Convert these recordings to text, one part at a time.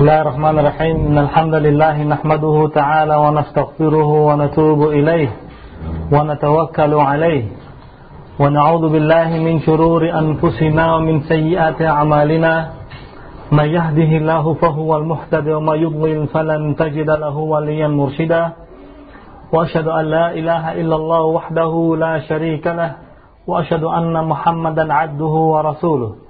الله الرحمن الرحيم إن الحمد لله نحمده تعالى ونستغفره ونتوب إليه ونتوكل عليه ونعوذ بالله من شرور أنفسنا ومن سيئات أعمالنا من يهده الله فهو المهتد وما يضلل فلن تجد له وليا مرشدا وأشهد أن لا إله إلا الله وحده لا شريك له وأشهد أن محمدا عبده ورسوله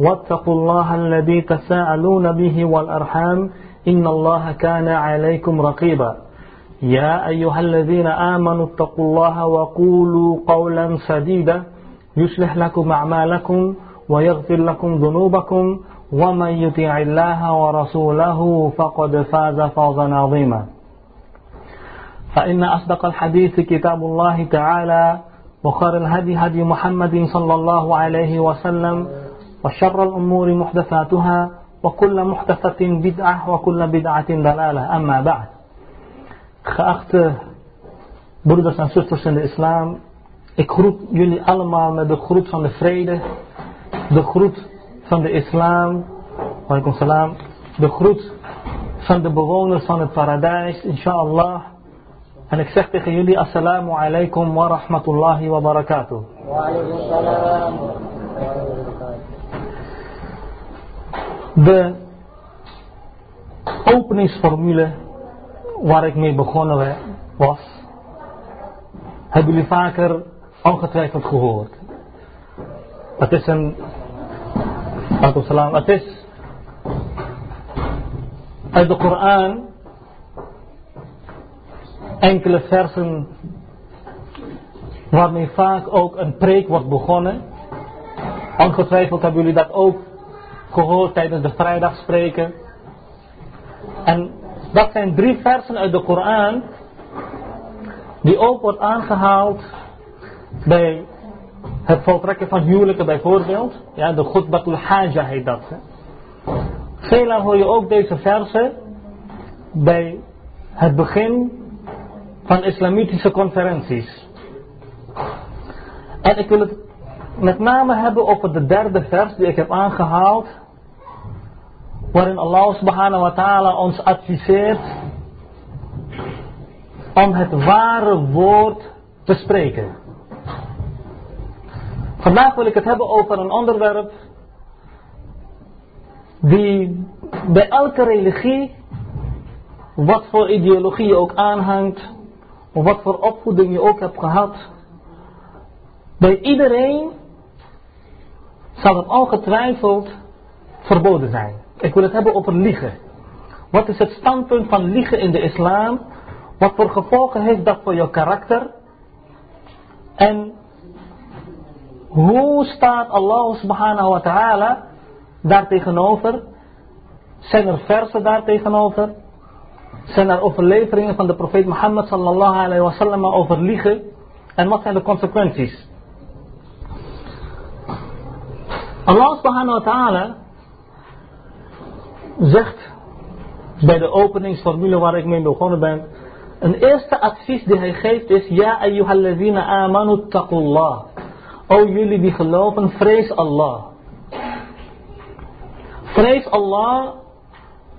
واتقوا الله الذي تساءلون به والأرحام إن الله كان عليكم رقيبا. يا أيها الذين آمنوا اتقوا الله وقولوا قولا سديدا. يصلح لكم أعمالكم ويغفر لكم ذنوبكم. ومن يطيع الله ورسوله فقد فاز فوزا عظيما. فإن أصدق الحديث كتاب الله تعالى وخير الهدي هدي محمد صلى الله عليه وسلم. وشر الأمور محدثاتها وكل محدثة بدعة وكل بدعة ضلالة. أما بعد خأخت بردس عن سورة الإسلام اكروت يلي ألما من دخروت فان الفريدة دخروت فان الإسلام وعليكم السلام. دخروت فان البغونر فان الفرادايس إن شاء الله. أنا كسخت يلي السلام عليكم ورحمة الله وبركاته. وعليكم السلام ورحمة الله وبركاته. De openingsformule waar ik mee begonnen was, hebben jullie vaker ongetwijfeld gehoord. Het is een, salam, het is uit de Koran enkele versen waarmee vaak ook een preek wordt begonnen. Ongetwijfeld hebben jullie dat ook gehoord tijdens de vrijdagspreken. En dat zijn drie versen uit de Koran die ook wordt aangehaald bij het voltrekken van huwelijken bijvoorbeeld. Ja, de Khutbatul Haja heet dat. Hè. Veelal hoor je ook deze versen bij het begin van islamitische conferenties. En ik wil het met name hebben over de derde vers die ik heb aangehaald. Waarin Allah subhanahu wa ta'ala ons adviseert om het ware woord te spreken. Vandaag wil ik het hebben over een onderwerp die bij elke religie, wat voor ideologie je ook aanhangt, of wat voor opvoeding je ook hebt gehad, bij iedereen zal het ongetwijfeld verboden zijn. Ik wil het hebben over liegen. Wat is het standpunt van liegen in de islam? Wat voor gevolgen heeft dat voor je karakter? En hoe staat Allah subhanahu wa ta'ala daar tegenover? Zijn er versen daar tegenover? Zijn er overleveringen van de profeet Mohammed sallallahu alayhi wa over liegen? En wat zijn de consequenties? Allah subhanahu wa ta'ala zegt bij de openingsformule waar ik mee begonnen ben. Een eerste advies die hij geeft is: Ja, ayyuhalladhina amanu taqullah. O jullie die geloven, vrees Allah. Vrees Allah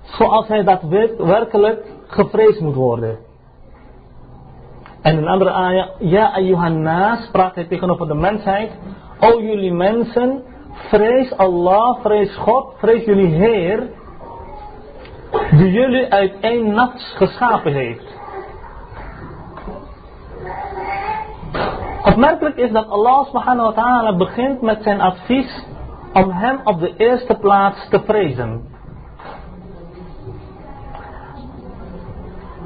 zoals hij dat werkelijk gevreesd moet worden. En een andere ayah, Ja, ayyuhannas, spraat hij tegenover de mensheid. O jullie mensen, vrees Allah, vrees God, vrees jullie Heer, die jullie uit één nafs geschapen heeft. Opmerkelijk is dat Allah subhanahu wa ta'ala begint met zijn advies om hem op de eerste plaats te vrezen.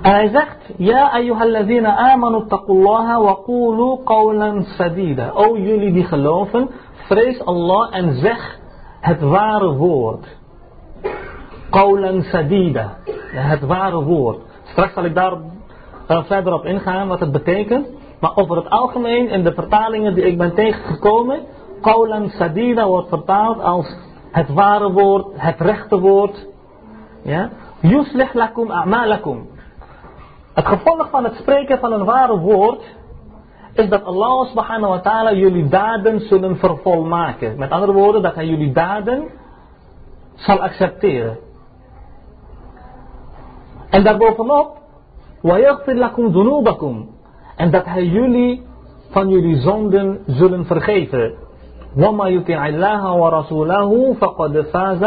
En hij zegt, Ja ayyuhalladhina amanu taqullaha wa qulu qawlan sadida. O jullie die geloven, vrees Allah en zeg het ware woord. Qawlan sadida. Het ware woord. Straks zal ik daar uh, verder op ingaan wat het betekent. Maar over het algemeen in de vertalingen die ik ben tegengekomen. Qawlan sadida wordt vertaald als het ware woord, het rechte woord. Ja? Yuslih lakum a'malakum. Het gevolg van het spreken van een ware woord is dat Allah subhanahu wa ta'ala jullie daden zullen vervolmaken. Met andere woorden, dat hij jullie daden zal accepteren. En daarbovenop, وَيَغْفِرْ لَكُمْ ذُنُوبَكُمْ En dat hij jullie van jullie zonden zullen vergeven. وَمَا يُطِعِ اللَّهَ وَرَسُولَهُ فَقَدْ فَازَ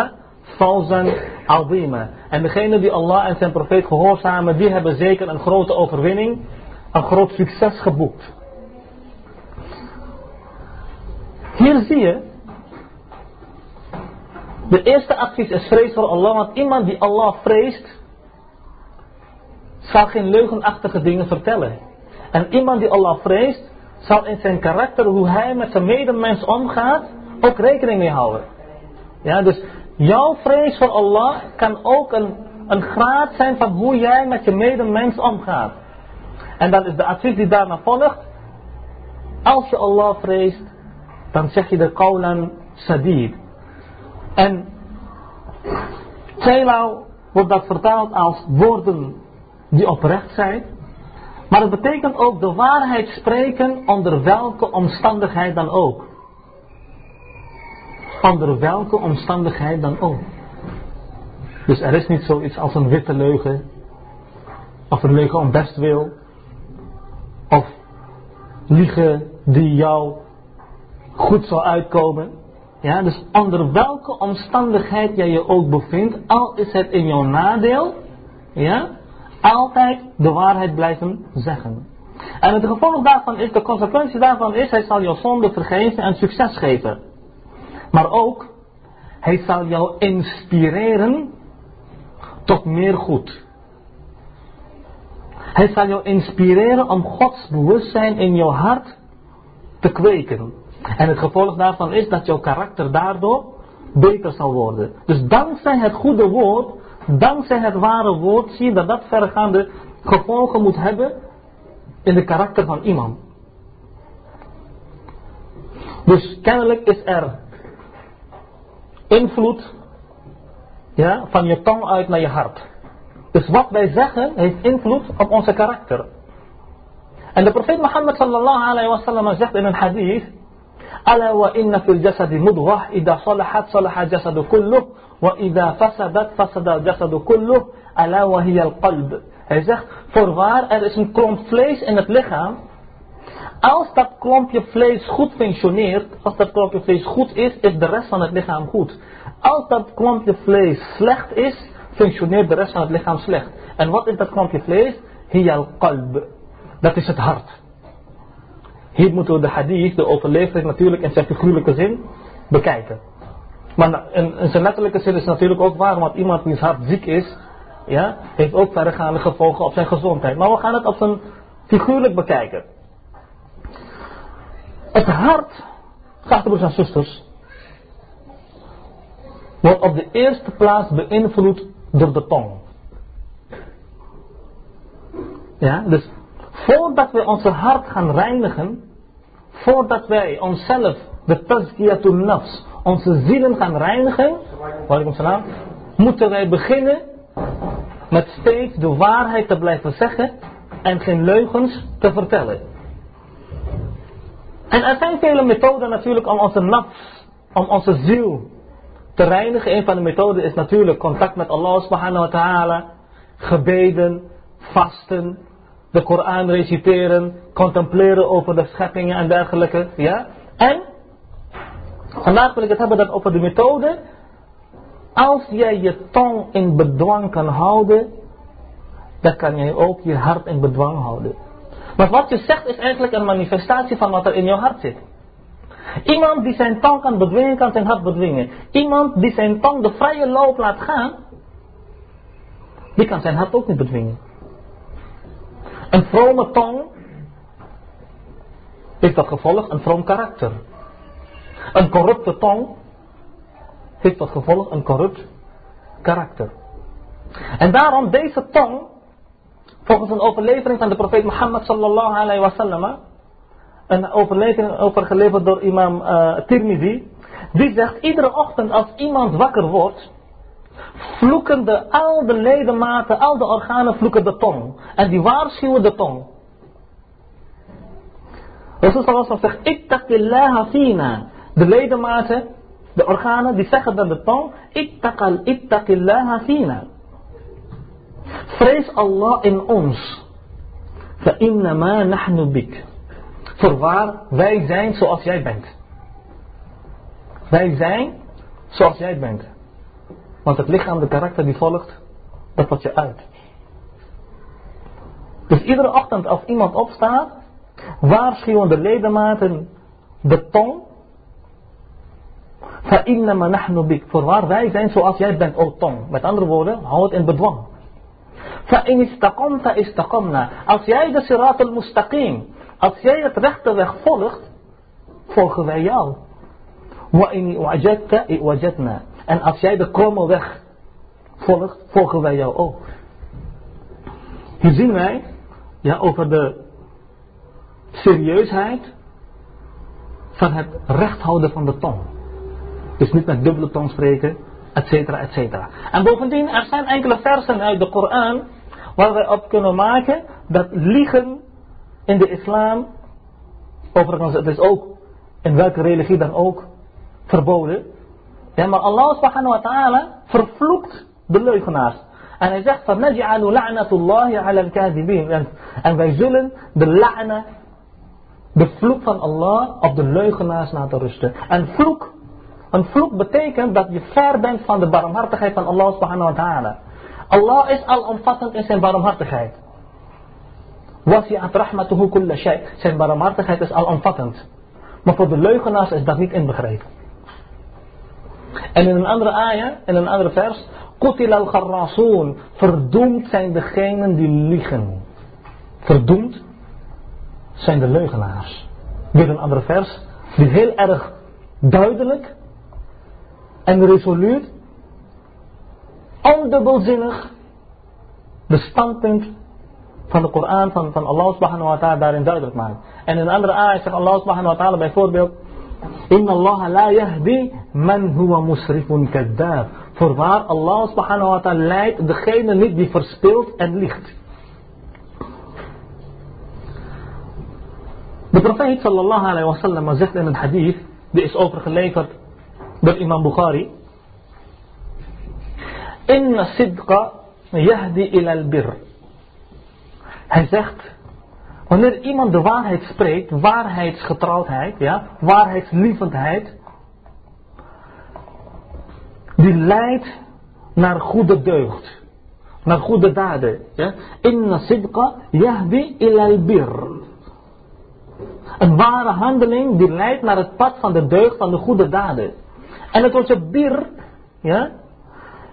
فَوْزًا عَظِيمًا En degene die Allah en zijn profeet gehoorzamen, die hebben zeker een grote overwinning, een groot succes geboekt. Hier zie je, de eerste actie is vrees voor Allah, want iemand die Allah vreest, zal geen leugenachtige dingen vertellen. En iemand die Allah vreest, zal in zijn karakter, hoe hij met zijn medemens omgaat, ook rekening mee houden. Ja, dus jouw vrees voor Allah kan ook een, graad zijn van hoe jij met je medemens omgaat. En dan is de advies die daarna volgt, als je Allah vreest, dan zeg je de qawlan sadid. En tweemaal wordt dat vertaald als woorden die oprecht zijn. Maar het betekent ook de waarheid spreken onder welke omstandigheid dan ook. Onder welke omstandigheid dan ook. Dus er is niet zoiets als een witte leugen. Of een leugen om bestwil. Of liegen die jou goed zal uitkomen. Ja, dus onder welke omstandigheid jij je ook bevindt, al is het in jouw nadeel, ja, altijd de waarheid blijven zeggen. En het gevolg daarvan is, de consequentie daarvan is, hij zal jouw zonde vergeven en succes geven. Maar ook, hij zal jou inspireren tot meer goed. Hij zal jou inspireren om Gods bewustzijn in jouw hart te kweken. En het gevolg daarvan is dat jouw karakter daardoor beter zal worden. Dus dankzij het goede woord, dankzij het ware woord zie je dat dat vergaande gevolgen moet hebben in de karakter van iemand. Dus kennelijk is er invloed ja, van je tong uit naar je hart. Dus wat wij zeggen heeft invloed op onze karakter. En de profeet Mohammed sallallahu alayhi wa sallam zegt in een hadith: Allah wa inna fil jasadi mudghah idha salahat salaha jasadu kulluh وإذا فسدت فسد الجسد كله ألا وهي القلب Hij zegt, voorwaar, er is een klomp vlees in het lichaam. Als dat klompje vlees goed functioneert, als dat klompje vlees goed is, is de rest van het lichaam goed. Als dat klompje vlees slecht is, functioneert de rest van het lichaam slecht. En wat is dat klompje vlees? Hiyal qalb. Dat is het hart. Hier moeten we de hadith, de overlevering natuurlijk in zijn figuurlijke zin bekijken. Maar in, zijn letterlijke zin is natuurlijk ook waar, want iemand die hart ziek is, ja, heeft ook verregaande gevolgen op zijn gezondheid. Maar we gaan het op zijn figuurlijk bekijken. Het hart, geachte broers en zusters, wordt op de eerste plaats beïnvloed door de tong. Ja, dus voordat we onze hart gaan reinigen, voordat wij onszelf, de tazkiyatun nafs, onze zielen gaan reinigen, moeten wij beginnen met steeds de waarheid te blijven zeggen en geen leugens te vertellen. En er zijn vele methoden natuurlijk om onze nafs, om onze ziel te reinigen. Een van de methoden is natuurlijk contact met Allah subhanahu wa ta'ala, gebeden, vasten, de Koran reciteren, contempleren over de scheppingen en dergelijke. Ja? En, vandaag wil ik het hebben dat over de methode. Als jij je tong in bedwang kan houden, dan kan jij ook je hart in bedwang houden. Maar wat je zegt is eigenlijk een manifestatie van wat er in je hart zit. Iemand die zijn tong kan bedwingen, kan zijn hart bedwingen. Iemand die zijn tong de vrije loop laat gaan, die kan zijn hart ook niet bedwingen. Een vrome tong heeft tot gevolg een vroom karakter. Een corrupte tong heeft tot gevolg een corrupt karakter. En daarom deze tong, volgens een overlevering van de profeet Mohammed sallallahu alayhi wa sallam, een overlevering overgeleverd door imam uh, Tirmidhi, die zegt iedere ochtend als iemand wakker wordt, vloeken de, al de ledematen, al de organen vloeken de tong. En die waarschuwen de tong. Rasul sallallahu zegt, ittaqillaha fina. De ledematen, de organen, die zeggen dan de tong, ittaqal ittaqillaha fina. Vrees Allah in ons. Fa innama nahnu bik. Voorwaar, wij zijn zoals jij bent. Wij zijn zoals jij bent. Want het lichaam, de karakter die volgt, dat wat je uit. Dus iedere ochtend als iemand opstaat, waarschuwen de ledematen de tong. Fa'innama nahnu bik. Voorwaar, wij zijn zoals jij bent, o tong. Met andere woorden, hou het in bedwang. Fa'in istaqamta istaqamna. Als jij de sirat al-mustaqim, als jij het rechte weg volgt, volgen wij jou. En als jij de kromme weg volgt, volgen wij jou ook. Hier zien wij ja, over de serieusheid van het recht houden van de tong. Dus niet met dubbele tong spreken, et cetera, et cetera. En bovendien, er zijn enkele versen uit de Koran waar wij op kunnen maken dat liegen in de islam, overigens het is ook in welke religie dan ook verboden. Ja, maar Allah subhanahu wa ta'ala vervloekt de leugenaars. En hij zegt van la'natullahi ala al-kadibin. En, en wij zullen de la'na, de vloek van Allah op de leugenaars laten rusten. En vloek, een vloek betekent dat je ver bent van de barmhartigheid van Allah subhanahu wa ta'ala. Allah is alomvattend in zijn barmhartigheid. Wasi'at rahmatuhu kulla shay. Zijn barmhartigheid is alomvattend. Maar voor de leugenaars is dat niet inbegrepen. En in een andere ayah, in een andere vers, Qutil al gharrasoon, verdoemd zijn degenen die liegen. Verdoemd zijn de leugenaars. Weer een andere vers, die heel erg duidelijk en resoluut, ondubbelzinnig, de standpunt van de Koran, van, van Allah subhanahu wa ta'ala daarin duidelijk maakt. En in een andere ayah zegt Allah subhanahu wa ta'ala bijvoorbeeld, Inna Allah la yahdi man huwa musrifun kaddab. Voorwaar Allah subhanahu wa ta'ala leidt degene niet die verspilt en liegt. De profeet sallallahu alayhi wa sallam zegt in een hadith, die is overgeleverd door imam Bukhari. Inna sidqa yahdi ila al-bir. Hij zegt, Wanneer iemand de waarheid spreekt, waarheidsgetrouwdheid, ja, waarheidslievendheid, die leidt naar goede deugd, naar goede daden. Ja. Inna sidqa yahdi ilal bir. Een ware handeling die leidt naar het pad van de deugd, van de goede daden. En het woordje bir, ja,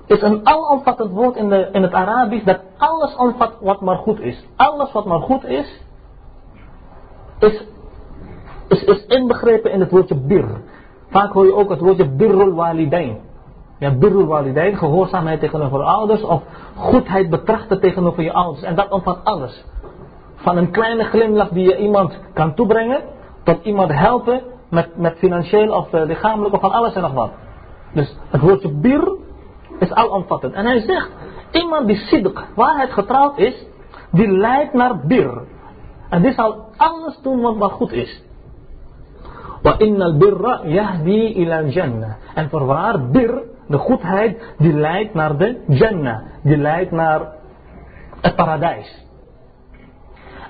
is een alomvattend woord in, de, in het Arabisch dat alles omvat wat maar goed is. Alles wat maar goed is, is, is, is inbegrepen in het woordje bir. Vaak hoor je ook het woordje birrul walidain. Ja, birrul walidain, gehoorzaamheid tegenover ouders of goedheid betrachten tegenover je ouders. En dat omvat alles. Van een kleine glimlach die je iemand kan toebrengen, tot iemand helpen met, met financieel of uh, lichamelijk of van alles en nog wat. Dus het woordje bir is alomvattend. En hij zegt, iemand die sidq, waarheid getrouwd is, die leidt naar bir. En die zal alles doen wat goed is. Innal birra yahdi ila jannah. En voorwaar, bir, de goedheid, die leidt naar de jannah. Die leidt naar het paradijs.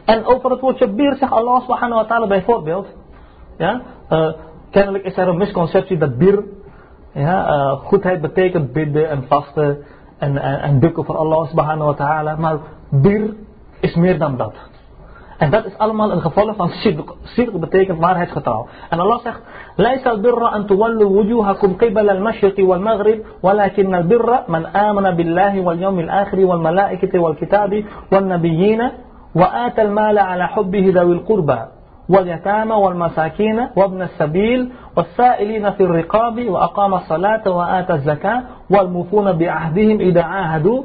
En over het woordje bir zegt Allah subhanahu wa ta'ala bijvoorbeeld. Ja, uh, kennelijk is er een misconceptie dat bir, ja, uh, goedheid betekent bidden en vasten en, en, en bukken voor Allah subhanahu wa ta'ala. Maar bir is meer dan dat. En dat is allemaal een gevolg van sidq. Sidq betekent waarheidsgetrouw. En Allah zegt, ليس البر أن تولوا وجوهكم قبل المشرق والمغرب ولكن البر من آمن بالله واليوم الآخر والملائكة والكتاب والنبيين وآتى المال على حبه ذوي القربى واليتامى والمساكين وابن السبيل والسائلين في الرقاب وأقام الصلاة وآتى الزكاة والموفون بعهدهم إذا عاهدوا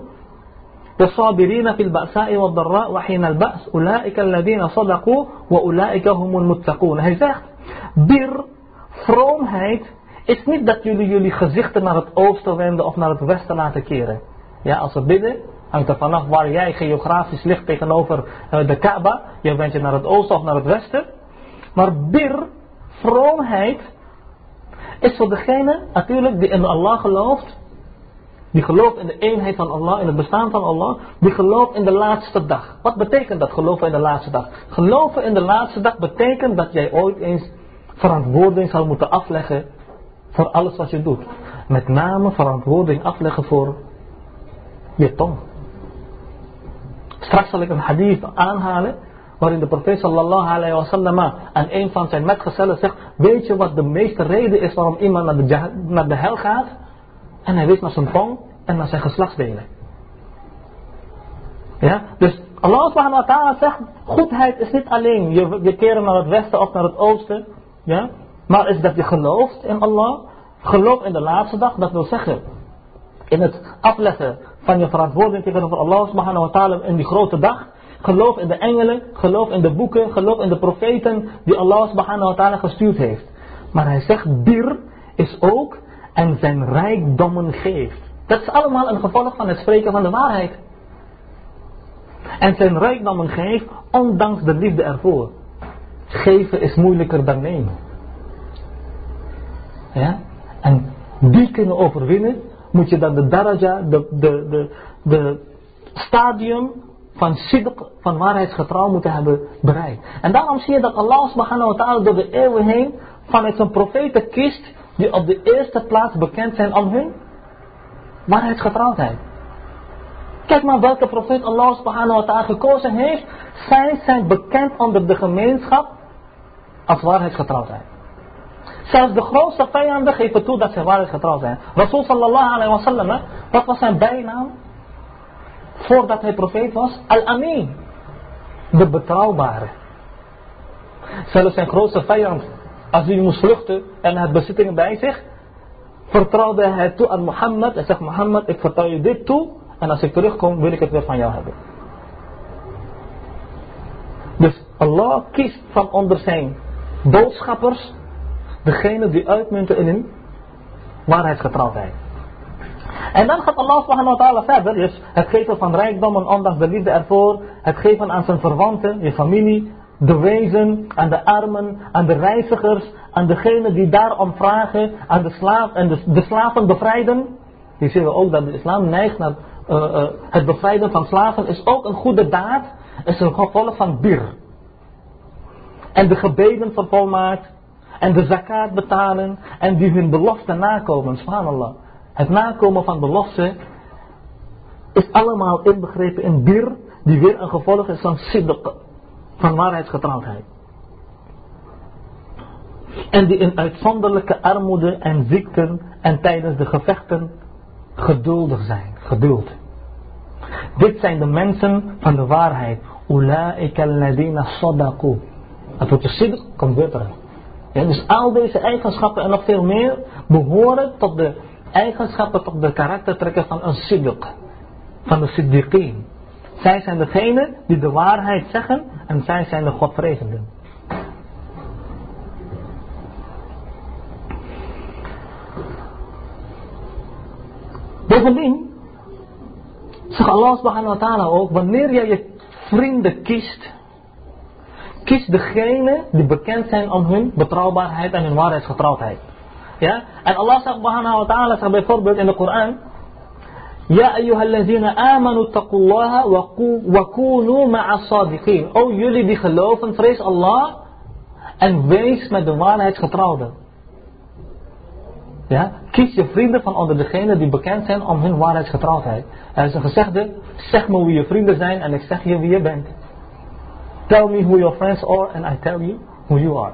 والصابرين في البأساء والضراء وحين البأس أولئك الذين صدقوا وأولئك هم المتقون Hij zegt, bir, vroomheid, is niet dat jullie jullie gezichten naar het oosten wenden of naar het westen laten keren. Ja, als we bidden, hangt er vanaf waar jij geografisch ligt tegenover uh, de Kaaba. Je wendt je naar het oosten of naar het westen. Maar bir, vroomheid, is voor degene natuurlijk die in Allah gelooft. Die gelooft in de eenheid van Allah, in het bestaan van Allah. Die gelooft in de laatste dag. Wat betekent dat geloven in de laatste dag? Geloven in de laatste dag betekent dat jij ooit eens verantwoording zal moeten afleggen voor alles wat je doet. Met name verantwoording afleggen voor je tong. Straks zal ik een hadith aanhalen waarin de profeet sallallahu alayhi wa sallam aan een van zijn metgezellen zegt, weet je wat de meeste reden is waarom iemand naar de, hel gaat? En hij wees naar zijn tong en naar zijn geslachtsdelen. Ja, dus Allah subhanahu wa ta'ala zegt, goedheid is niet alleen je, je keren naar het westen of naar het oosten, ja, maar is dat je gelooft in Allah, gelooft in de laatste dag, dat wil zeggen, in het afleggen van je verantwoording tegenover Allah subhanahu wa ta'ala in die grote dag, geloof in de engelen, geloof in de boeken, geloof in de profeten die Allah subhanahu wa ta'ala gestuurd heeft. Maar hij zegt, bir is ook en zijn rijkdommen geeft. Dat is allemaal een gevolg van het spreken van de waarheid. En zijn rijkdommen geeft, ondanks de liefde ervoor. Geven is moeilijker dan nemen. Ja? En die kunnen overwinnen, moet je dan de daraja, de, de, de, de stadium van sidq, van waarheidsgetrouw moeten hebben bereikt. En daarom zie je dat Allah subhanahu wa ta'ala door de eeuwen heen vanuit zijn profeten kiest die op de eerste plaats bekend zijn om hun waarheidsgetrouwheid. Kijk maar welke profeet Allah subhanahu wa ta'ala gekozen heeft. Zij zijn bekend onder de gemeenschap als waarheidsgetrouwheid. Zelfs de grootste vijanden geven toe dat ze waarheidsgetrouw zijn. Rasul sallallahu alayhi wa sallam, wat was zijn bijnaam? Voordat hij profeet was? Al-Amin. De betrouwbare. Zelfs zijn grootste vijand als hij moest vluchten en had bezittingen bij zich, vertrouwde hij toe aan Mohammed en zegt Mohammed, ik vertrouw je dit toe en als ik terugkom wil ik het weer van jou hebben. Dus Allah kiest van onder zijn boodschappers degene die uitmunten in hun waarheidsgetrouwheid. En dan gaat Allah subhanahu wa ta'ala verder, dus het geven van rijkdommen ondanks de liefde ervoor, het geven aan zijn verwanten, je familie, de wezen, aan de armen, aan de reizigers, aan degenen die daarom vragen, aan de, slaaf, en de, slaven bevrijden. Hier zien we ook dat de islam neigt naar uh, het bevrijden van slaven, is ook een goede daad, is een gevolg van bir. En de gebeden vervolmaakt, en de zakat betalen, en die hun belofte nakomen, subhanallah. Het nakomen van belofte is allemaal inbegrepen in bir, die weer een gevolg is van sidq van waarheidsgetrouwheid. En die in uitzonderlijke armoede en ziekten en tijdens de gevechten geduldig zijn. Geduld. Dit zijn de mensen van de waarheid. Ulaika alladina sadaku. Het woordje sidq komt weer dus al deze eigenschappen en nog veel meer behoren tot de eigenschappen, de karaktertrekken van een sidq. Van de siddiqeen. Zij zijn degene die de waarheid zeggen en zij zijn de Godvrezenden. Bovendien zegt Allah subhanahu wa ta'ala ook, wanneer jij je vrienden kiest, kies degene die bekend zijn om hun betrouwbaarheid en hun waarheidsgetrouwdheid. Ja? En Allah subhanahu wa ta'ala zegt bijvoorbeeld in de Koran, Ja ayyuhallazina amanu taqullaha wa kunu ma'a sadiqin. O jullie die geloven, vrees Allah en wees met de waarheidsgetrouwden. Ja, kies je vrienden van onder degenen die bekend zijn om hun waarheidsgetrouwdheid. Er is een gezegde, zeg me wie je vrienden zijn en ik zeg je wie je bent. Tell me who your friends are and I tell you who you are.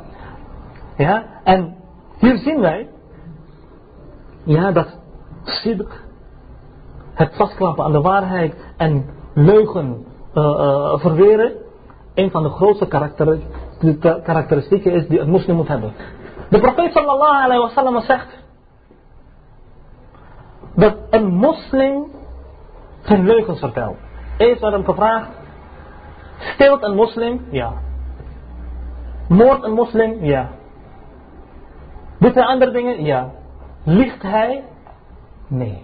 Ja, en hier zien wij, ja, dat sidq het vastklappen aan de waarheid en leugen uh, uh, verweren, een van de grootste karakteristieken is die een moslim moet hebben. De profeet sallallahu zegt dat een moslim geen leugens vertelt. Eerst werd hem gevraagd, steelt een moslim? Ja. Moord een moslim? Ja. Doet hij andere dingen? Ja. Liegt hij? Nee.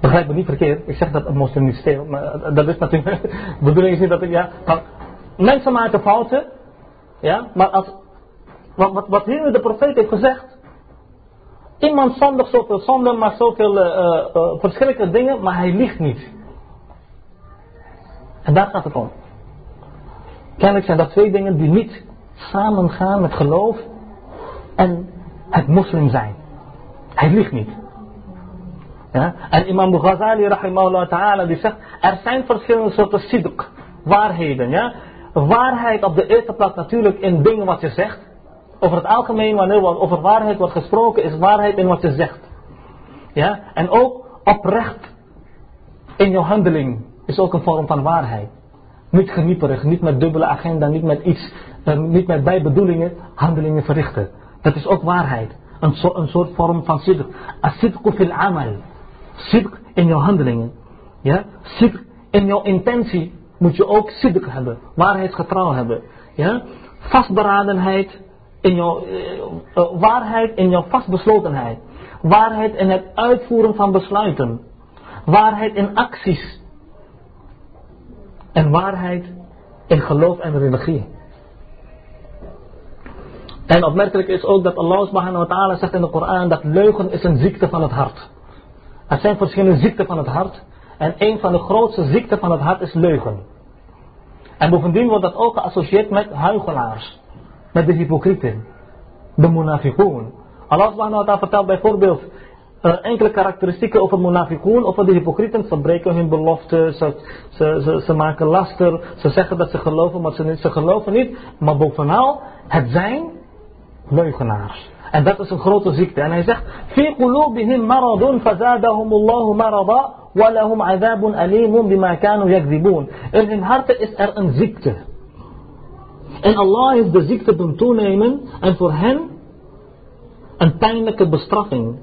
Begrijp me niet verkeerd. Ik zeg dat een moslim niet steelt. Maar dat is natuurlijk. De bedoeling is niet dat ik. Ja, mensen maken fouten. Ja, maar als. Wat, wat, wat hier de profeet heeft gezegd. Iemand zonder zoveel zonde, maar zoveel uh, uh, verschrikkelijke dingen, maar hij liegt niet. En daar gaat het om. Kennelijk zijn dat twee dingen die niet samengaan met geloof en het moslim zijn. Hij liegt niet. Ja? En imam Ghazali rahimahullah ta'ala die zegt, er zijn verschillende soorten sidq, waarheden. Ja? Waarheid op de eerste plaats natuurlijk in dingen wat je zegt. Over het algemeen, wanneer over waarheid wordt gesproken, is waarheid in wat je zegt. Ja? En ook oprecht in jouw handeling is ook een vorm van waarheid. Niet genieperig, niet met dubbele agenda, niet met iets, uh, niet met bijbedoelingen, handelingen verrichten. Dat is ook waarheid. Een, so, een soort vorm van sidq. As-sidqu fil amal. Sidq in jouw handelingen. Ja? Sidq in jouw intentie moet je ook sidq hebben. Waarheidsgetrouw hebben. Ja? Vastberadenheid in jouw, uh, waarheid in jouw vastbeslotenheid. Waarheid in het uitvoeren van besluiten. Waarheid in acties. En waarheid in geloof en religie. En opmerkelijk is ook dat Allah subhanahu wa ta'ala zegt in de Koran dat leugen is een ziekte van het hart. Er zijn verschillende ziekten van het hart. En een van de grootste ziekten van het hart is leugen. En bovendien wordt dat ook geassocieerd met huigelaars. Met de hypocrieten. De munafiqoon. Allah subhanahu wa ta'ala vertelt bijvoorbeeld uh, enkele karakteristieken over munafiqoon, over de hypocrieten. Ze breken hun belofte, ze, ze, ze, maken laster, ze zeggen dat ze geloven, maar ze, ze geloven niet. Maar bovenal, het zijn leugenaars. En dat is een grote ziekte. En hij zegt, في قلوبهم مرض فزادهم الله مرضا ولهم عذاب أليم بما كانوا يكذبون. In hun harten is er een ziekte. En Allah heeft de ziekte doen toenemen en voor hen een pijnlijke bestraffing.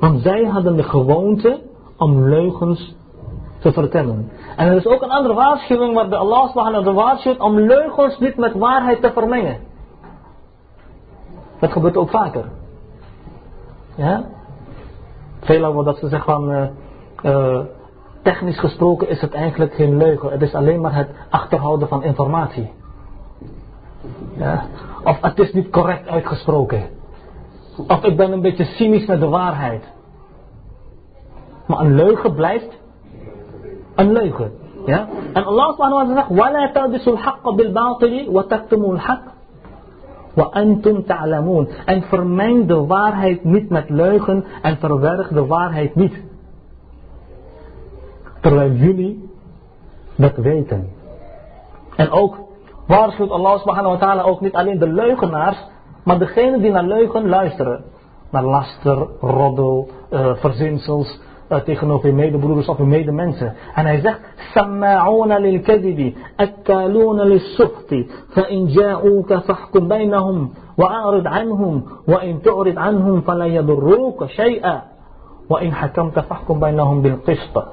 Want zij hadden de gewoonte om leugens te vertellen. En er is ook een andere waarschuwing waarbij Allah subhanahu wa waarschuwt om leugens niet met waarheid te vermengen. Dat gebeurt ook vaker. Ja? Veelal wordt dat ze zeggen van, uh, uh, technisch gesproken is het eigenlijk geen leugen. Het is alleen maar het achterhouden van informatie. Ja? Of het is niet correct uitgesproken. Of ik ben een beetje cynisch met de waarheid. Maar een leugen blijft een leugen. Ja? En Allah subhanahu wa ta'ala zegt, وَلَا تَلْبِسُوا الْحَقَّ بِالْبَاطِلِ وَتَكْتُمُوا الْحَقَّ En vermeng de waarheid niet met leugen en verwerg de waarheid niet. Terwijl jullie dat weten. En ook waarschuwt Allah subhanahu wa ta'ala ook niet alleen de leugenaars, maar degenen die naar leugen luisteren. Naar laster, roddel, uh, verzinsels, uh, tegenover je medebroeders of je medemensen. En hij zegt, Samma'una lil kadibi, akkaluna lil suhti, fa'in ja'uka fahkum bainahum, wa a'rid anhum, wa in tu'rid anhum, falayadurruka shay'a, wa in hakamta fahkum bainahum bil qista.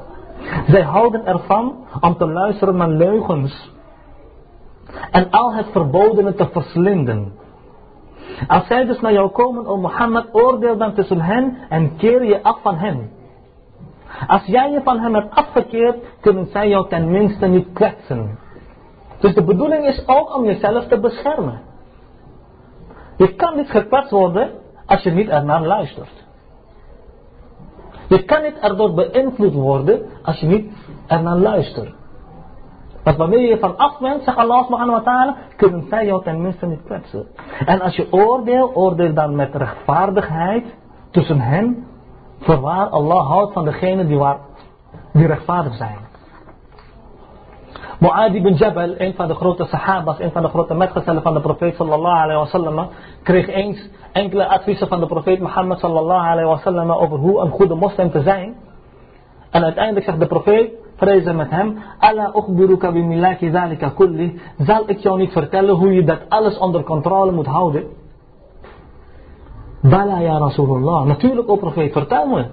Zij houden ervan om te luisteren naar leugens en al het verbodene te verslinden. Als zij dus naar jou komen, o Mohammed, oordeel dan tussen hen en keer je af van hen. Als jij je van hem hebt afgekeerd, kunnen zij jou tenminste niet kwetsen. Dus de bedoeling is ook om jezelf te beschermen. Je kan niet gekwetst worden als je niet ernaar luistert. Je kan niet erdoor beïnvloed worden als je niet ernaar luistert. Want wanneer je van afwendt, zegt Allah subhanahu wa ta'ala, kunnen zij jou tenminste niet kwetsen. En als je oordeelt, oordeel dan met rechtvaardigheid tussen hen Voorwaar, Allah houdt van degenen die, waar, die rechtvaardig zijn. Mu'adi bin Jabal, een van de grote sahabas, een van de grote metgezellen van de profeet sallallahu alayhi wa sallam, kreeg eens enkele adviezen van de profeet Mohammed sallallahu alayhi wa sallam over hoe een goede moslim te zijn. En uiteindelijk zegt de profeet, vrezen met hem. Alla ukhbiruka bimilaki dhalika kulli. Zal ik jou niet vertellen hoe je dat alles onder controle moet houden? Bala ya Rasulullah. Natuurlijk, o profeet, vertel me.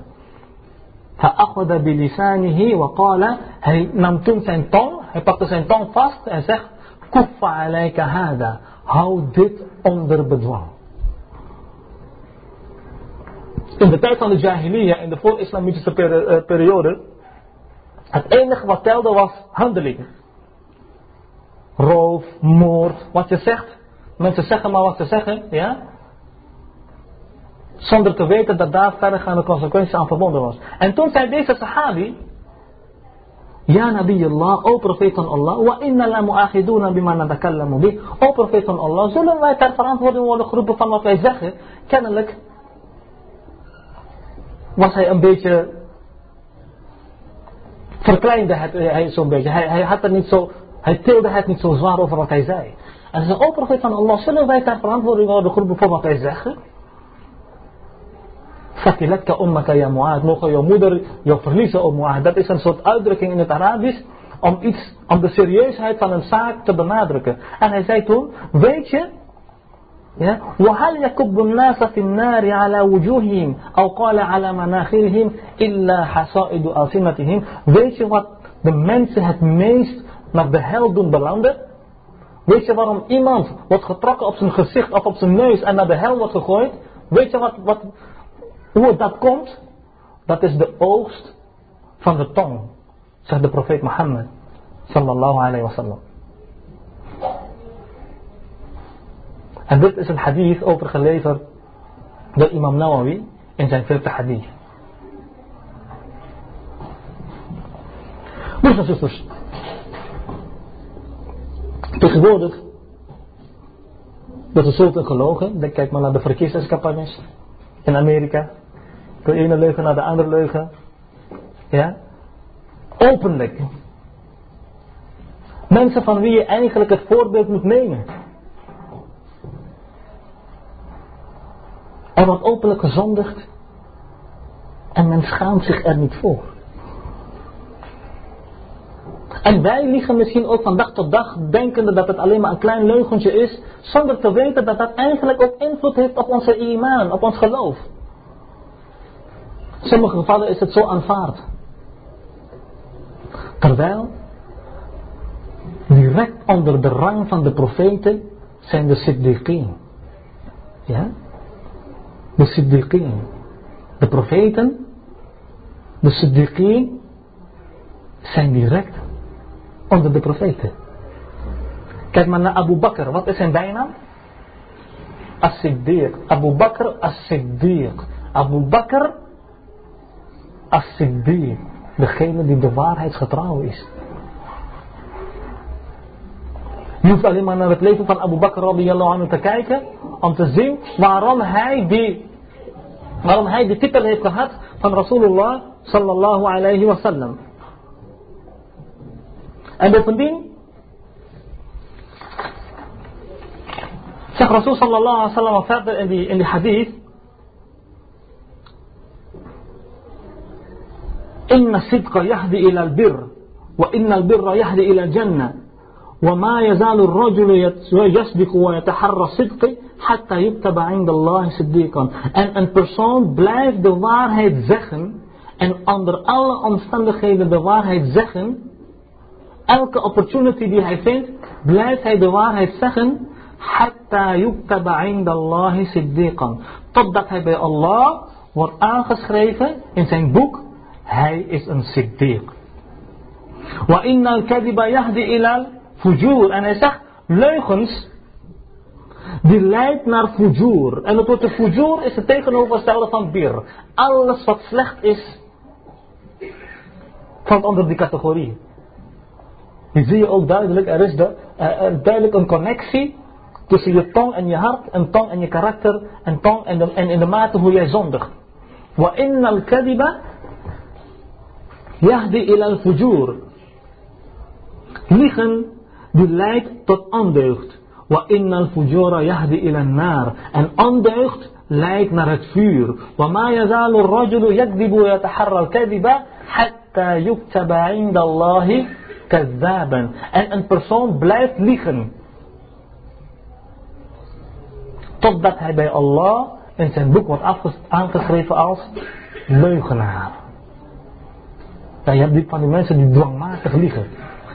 Fa'akhada bilisanihi wa qala. Hij nam toen zijn tong, hij pakte zijn tong vast en zegt. Kufa, alayka hada. Hou dit onder bedwang. In de tijd van de Jahiliya, in de voor-islamitische eh, periode. Het enige wat telde was handelingen: Roof, moord, wat je zegt. Mensen zeggen maar wat ze zeggen, ja. Zonder te weten dat daar verdergaande consequenties aan verbonden was. En toen zei deze sahabi, Ja Nabi Allah, o profeet van Allah, wa inna la mu'akhiduna bima natakallamu bih. O profeet van Allah, zullen wij ter verantwoording worden geroepen van wat wij zeggen? Kennelijk was hij een beetje, verkleinde het hij zo'n beetje. Hij, had er niet zo, hij tilde het niet zo zwaar over wat hij zei. En hij zei, o profeet van Allah, zullen wij ter verantwoording worden geroepen voor wat wij zeggen? Fakilatka ummaka ya Mu'ad. Mogen jouw moeder jou verliezen, o Mu'ad. Dat is een soort uitdrukking in het Arabisch om iets, om de serieusheid van een zaak te benadrukken. En hij zei toen, weet je, ja, وهل يكب الناس في النار على وجوههم أو قال على مناخرهم إلا حصائد ألسنتهم Weet je wat de mensen het meest naar de hel doen belanden? Weet je waarom iemand wordt getrokken op zijn gezicht of op zijn neus en naar de hel wordt gegooid? Weet je wat, wat, hoe dat komt? Dat is de oogst van de tong, zegt de profeet Mohammed sallallahu alayhi wa sallam. En dit is een hadith overgeleverd door imam Nawawi in zijn vierde hadith. Moeders en zusters. Tegenwoordig dat is zulke gelogen. Kijk maar naar de verkiezingscampagnes in Amerika. De ene leugen naar de andere leugen. Ja? Openlijk. Mensen van wie je eigenlijk het voorbeeld moet nemen. Er wordt openlijk gezondigd. En men schaamt zich er niet voor. En wij liegen misschien ook van dag tot dag, denkende dat het alleen maar een klein leugentje is, zonder te weten dat dat eigenlijk ook invloed heeft op onze imaan, op ons geloof. Sommige gevallen is het zo aanvaard. Terwijl, direct onder de rang van de profeten zijn de siddiqeen. Ja? De siddiqeen. De profeten, de siddiqeen, zijn direct onder de profeten. Kijk maar naar Abu Bakr. Wat is zijn bijnaam? As-Siddiq. Abu Bakr As-Siddiq. Abu Bakr As-Siddiq. Degene die de waarheidsgetrouw is. Je hoeft alleen maar naar het leven van Abu Bakr radiyallahu anhu te kijken. Om te zien waarom hij die, waarom hij die titel heeft gehad van Rasulullah sallallahu alayhi wa sallam. En bovendien zegt Rasul sallallahu alaihi wasallam verder in die, in die hadith. إن الصدق يهدي إلى البر وإن البر يهدي إلى الجنة وما يزال الرجل يصدق ويتحرى الصدق حتى يكتب عند الله صديقا en een persoon blijft de waarheid zeggen en onder alle omstandigheden de waarheid zeggen elke opportunity die hij vindt, blijft hij de waarheid zeggen. Hatta yuktaba indallahi siddiqan. Totdat hij bij Allah wordt aangeschreven in zijn boek. hij is een siddiq. Wa inna al-kadiba yahdi ilal fujur. En hij zegt, leugens, die leidt naar fujur. En het woord fujur is het tegenovergestelde van bir. Alles wat slecht is, valt onder die categorie. Die zie je ook duidelijk, er is de, er duidelijk een connectie tussen je tong en je hart, en tong en je karakter, en tong en, en in de mate hoe jij zondigt. Wa inna al-kadiba yahdi ila al-fujur. Liegen, die leidt tot ondeugd. Wa inna al-fujura yahdi ila al-nar. En ondeugd leidt naar het vuur. Wa ma yazalu ar-rajulu yakdibu wa yataharra al-kadiba hatta yuktaba indallahi kazaban. En een persoon blijft liegen. Totdat hij bij Allah in zijn boek wordt aangeschreven als leugenaar. Ja, je hebt die van die mensen die dwangmatig liegen.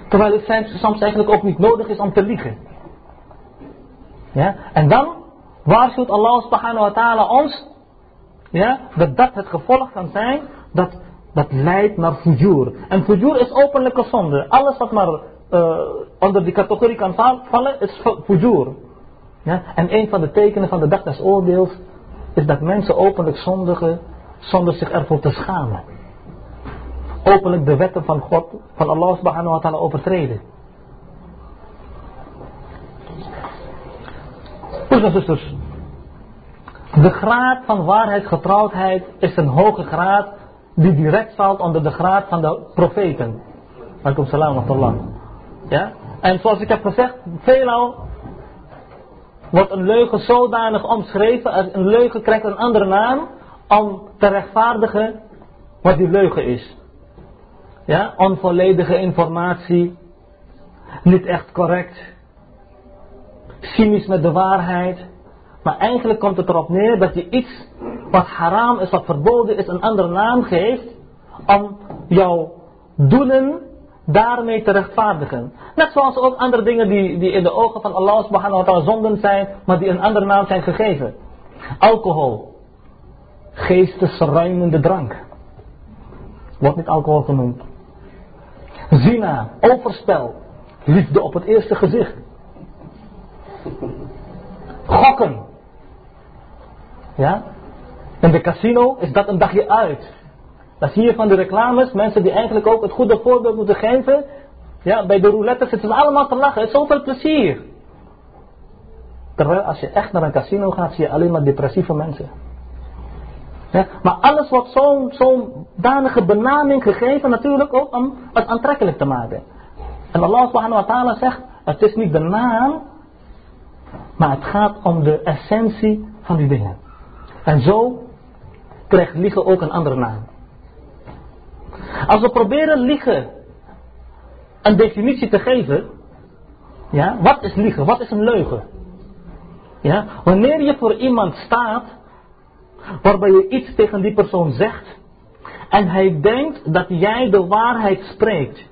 Terwijl het soms eigenlijk ook niet nodig is om te liegen. Ja? En dan waarschuwt Allah subhanahu wa ta'ala ons ja, dat dat het gevolg kan zijn dat dat leidt naar fujur. En fujur is openlijke zonde. Alles wat maar uh, onder die categorie kan vallen is fujur. Ja? En een van de tekenen van de dag des oordeels is dat mensen openlijk zondigen zonder zich ervoor te schamen. Openlijk de wetten van God, van Allah subhanahu wa ta'ala overtreden. Broers en zusters, de graad van waarheidsgetrouwdheid is een hoge graad die direct valt onder de graad van de profeten. Alaikum salam wa. Ja? En zoals ik heb gezegd, veelal wordt een leugen zodanig omschreven, een leugen krijgt een andere naam om te rechtvaardigen wat die leugen is. Ja, onvolledige informatie, niet echt correct, cynisch met de waarheid. Maar eigenlijk komt het erop neer dat je iets wat haram is, wat verboden is, een andere naam geeft om jouw doelen daarmee te rechtvaardigen. Net zoals ook andere dingen die, die in de ogen van Allah subhanahu wa zonden zijn, maar die een andere naam zijn gegeven. Alcohol. Geestesruimende drank. Wordt niet alcohol genoemd. Zina, overspel, liefde op het eerste gezicht. Gokken. Ja? In de casino is dat een dagje uit. Dat zie je van de reclames, mensen die eigenlijk ook het goede voorbeeld moeten geven. Ja, bij de roulette zitten ze allemaal te lachen, het is zoveel plezier. Terwijl als je echt naar een casino gaat, zie je alleen maar depressieve mensen. Maar alles wordt zo'n zo'n danige benaming gegeven natuurlijk ook om het aantrekkelijk te maken. En Allah subhanahu wa ta'ala zegt, het is niet de naam, maar het gaat om de essentie van die dingen. En zo krijgt liegen ook een andere naam. Als we proberen liegen een definitie te geven, ja, wat is liegen? Wat is een leugen? Ja, wanneer je voor iemand staat waarbij je iets tegen die persoon zegt en hij denkt dat jij de waarheid spreekt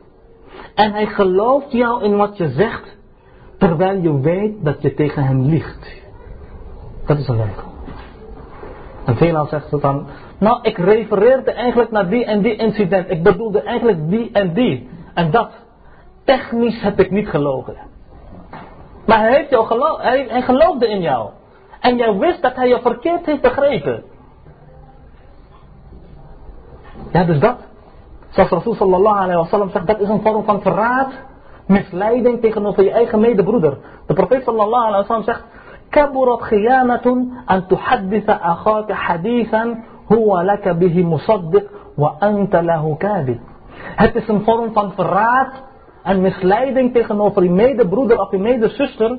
en hij gelooft jou in wat je zegt terwijl je weet dat je tegen hem liegt. Dat is een leugen. En veelal zegt ze dan, nou ik refereerde eigenlijk naar die en die incident. Ik bedoelde eigenlijk die en die. En dat. Technisch heb ik niet gelogen. Maar hij, heeft jou hij geloofde in jou. En jij wist dat hij je verkeerd heeft begrepen. Ja, dus dat. Zoals Rasul sallallahu alayhi wasallam zegt, dat is een vorm van verraad, misleiding tegenover je eigen medebroeder. De profeet sallallahu alayhi wasallam zegt, kaburat khiyanatun an tuhadditha akhaka hadithan huwa laka bihi musaddiq wa anta lahu. Het is een vorm van verraad en misleiding tegenover je medebroeder of je medezuster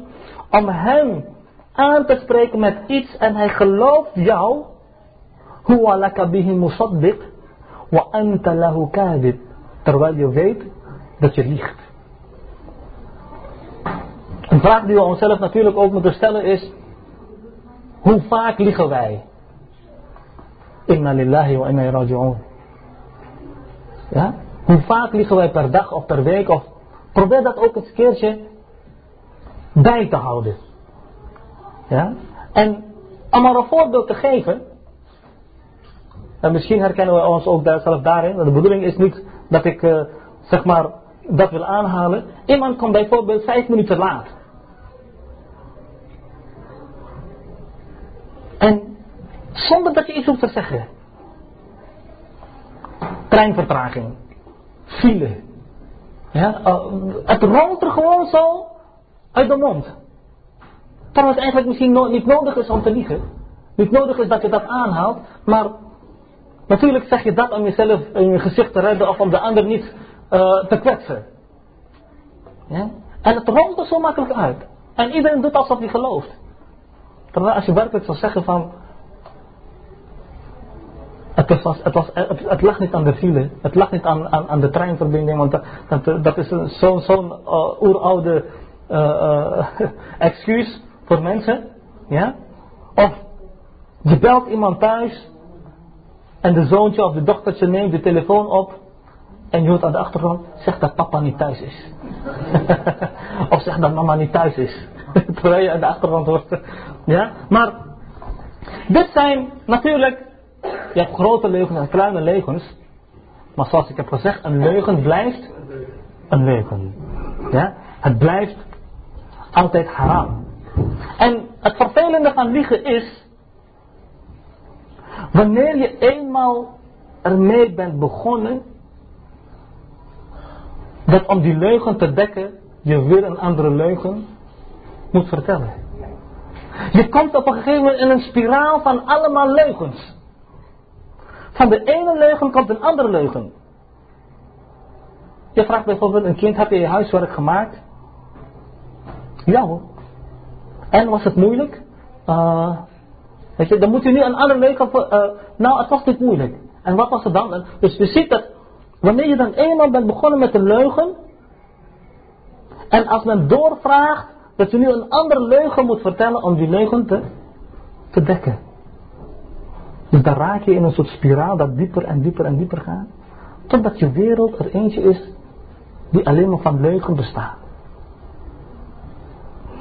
om hem aan te spreken met iets en hij gelooft jou huwa laka bihi musaddiq wa anta lahu kadib terwijl je weet dat je liegt. Een vraag die we onszelf natuurlijk ook moeten stellen is hoe vaak liegen wij? Inna lillahi wa inna raji'un. Ja? Hoe vaak liegen wij per dag of per week of probeer dat ook eens een keertje bij te houden. Ja? En om maar een voorbeeld te geven. En misschien herkennen we ons ook zelf daarin. De bedoeling is niet dat ik uh, zeg maar dat wil aanhalen. Iemand komt bijvoorbeeld vijf minuten laat. En zonder dat je iets hoeft te zeggen. Treinvertraging. File. Ja, uh, het rolt er gewoon zo uit de mond. Terwijl het eigenlijk misschien niet nodig is om te liegen. Niet nodig is dat je dat aanhaalt. Maar natuurlijk zeg je dat om jezelf in je gezicht te redden of om de ander niet uh, te kwetsen. Ja? En het rolt er zo makkelijk uit. En iedereen doet alsof hij gelooft. Terwijl als je werkelijk zou zeggen van. Het, was, het, was, het, lag niet aan de file, het lag niet aan, aan, aan de treinverbinding, want dat, dat, is zo'n zo'n uh, oeroude uh, uh, excuus voor mensen. Ja? Of je belt iemand thuis en de zoontje of de dochtertje neemt de telefoon op en je hoort aan de achtergrond, zeg dat papa niet thuis is. of zeg dat mama niet thuis is. Terwijl je aan de achtergrond hoort. Ja? Maar dit zijn natuurlijk, je hebt grote leugens en kleine leugens. Maar zoals ik heb gezegd, een leugen blijft een leugen. Ja? Het blijft altijd haram. En het vervelende van liegen is, wanneer je eenmaal ermee bent begonnen, dat om die leugen te dekken, je weer een andere leugen moet vertellen. Je komt op een gegeven moment in een spiraal van allemaal leugens. Van de ene leugen komt een andere leugen. Je vraagt bijvoorbeeld een kind, heb je je huiswerk gemaakt? Ja hoor. En was het moeilijk? Uh, weet je, dan moet je nu een andere leugen... Nou, het was niet moeilijk. En wat was het dan? Dus je ziet dat wanneer je dan eenmaal bent begonnen met een leugen... En als men doorvraagt, dat je nu een andere leugen moet vertellen om die leugen te, te dekken. Dus dan raak je in een soort spiraal dat dieper en dieper en dieper gaat. Totdat je wereld er eentje is die alleen maar van leugen bestaat.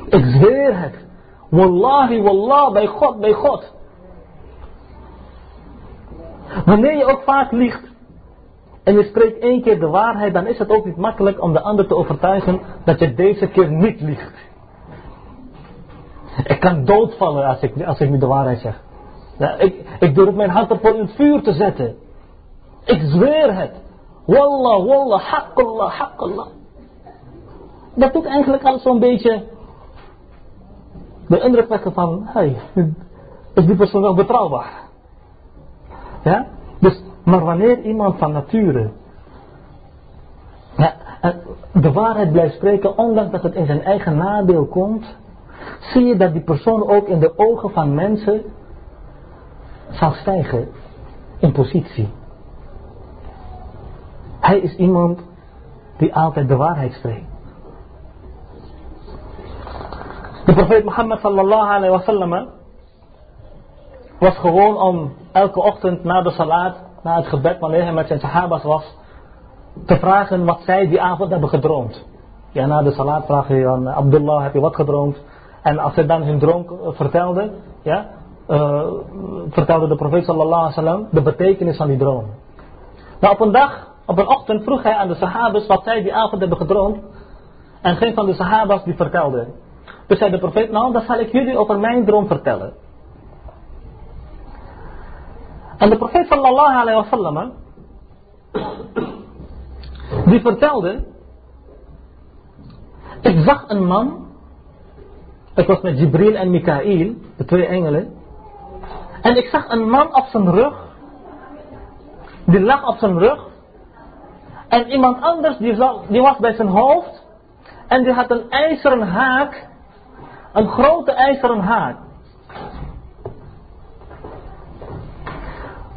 Ik zweer het. Wallahi, wallah, bij God, bij God. Wanneer je ook vaak liegt en je spreekt één keer de waarheid, dan is het ook niet makkelijk om de ander te overtuigen dat je deze keer niet liegt. Ik kan doodvallen als ik, als ik nu de waarheid zeg. Ik, ik durf mijn hand ervoor in het vuur te zetten. Ik zweer het. Wallah, wallah, haqqallah, haqqallah. Dat doet eigenlijk al zo'n beetje de indruk wekken van, hey, is die persoon wel betrouwbaar? Ja? Dus, maar wanneer iemand van nature ja, de waarheid blijft spreken, ondanks dat het in zijn eigen nadeel komt, zie je dat die persoon ook in de ogen van mensen zal stijgen in positie. Hij is iemand die altijd de waarheid spreekt. De profeet Mohammed sallallahu alayhi wa sallam was gewoon om elke ochtend na de salat, na het gebed wanneer hij met zijn sahabas was, te vragen wat zij die avond hebben gedroomd. Ja, na de salat vraag je aan Abdullah, heb je wat gedroomd? En als hij dan hun droom vertelde, ja, uh, vertelde de profeet sallallahu de betekenis van die droom. Nou, op een dag, op een ochtend vroeg hij aan de sahabas wat zij die avond hebben gedroomd. En geen van de sahabas die vertelde. Dus zei de profeet, nou, dan zal ik jullie over mijn droom vertellen. En de profeet sallallahu alaihi wasallam, die vertelde, ik zag een man ik was met Jibril en Mikael, de twee engelen. En ik zag een man op zijn rug. Die lag op zijn rug. En iemand anders die was bij zijn hoofd. En die had een ijzeren haak. Een grote ijzeren haak.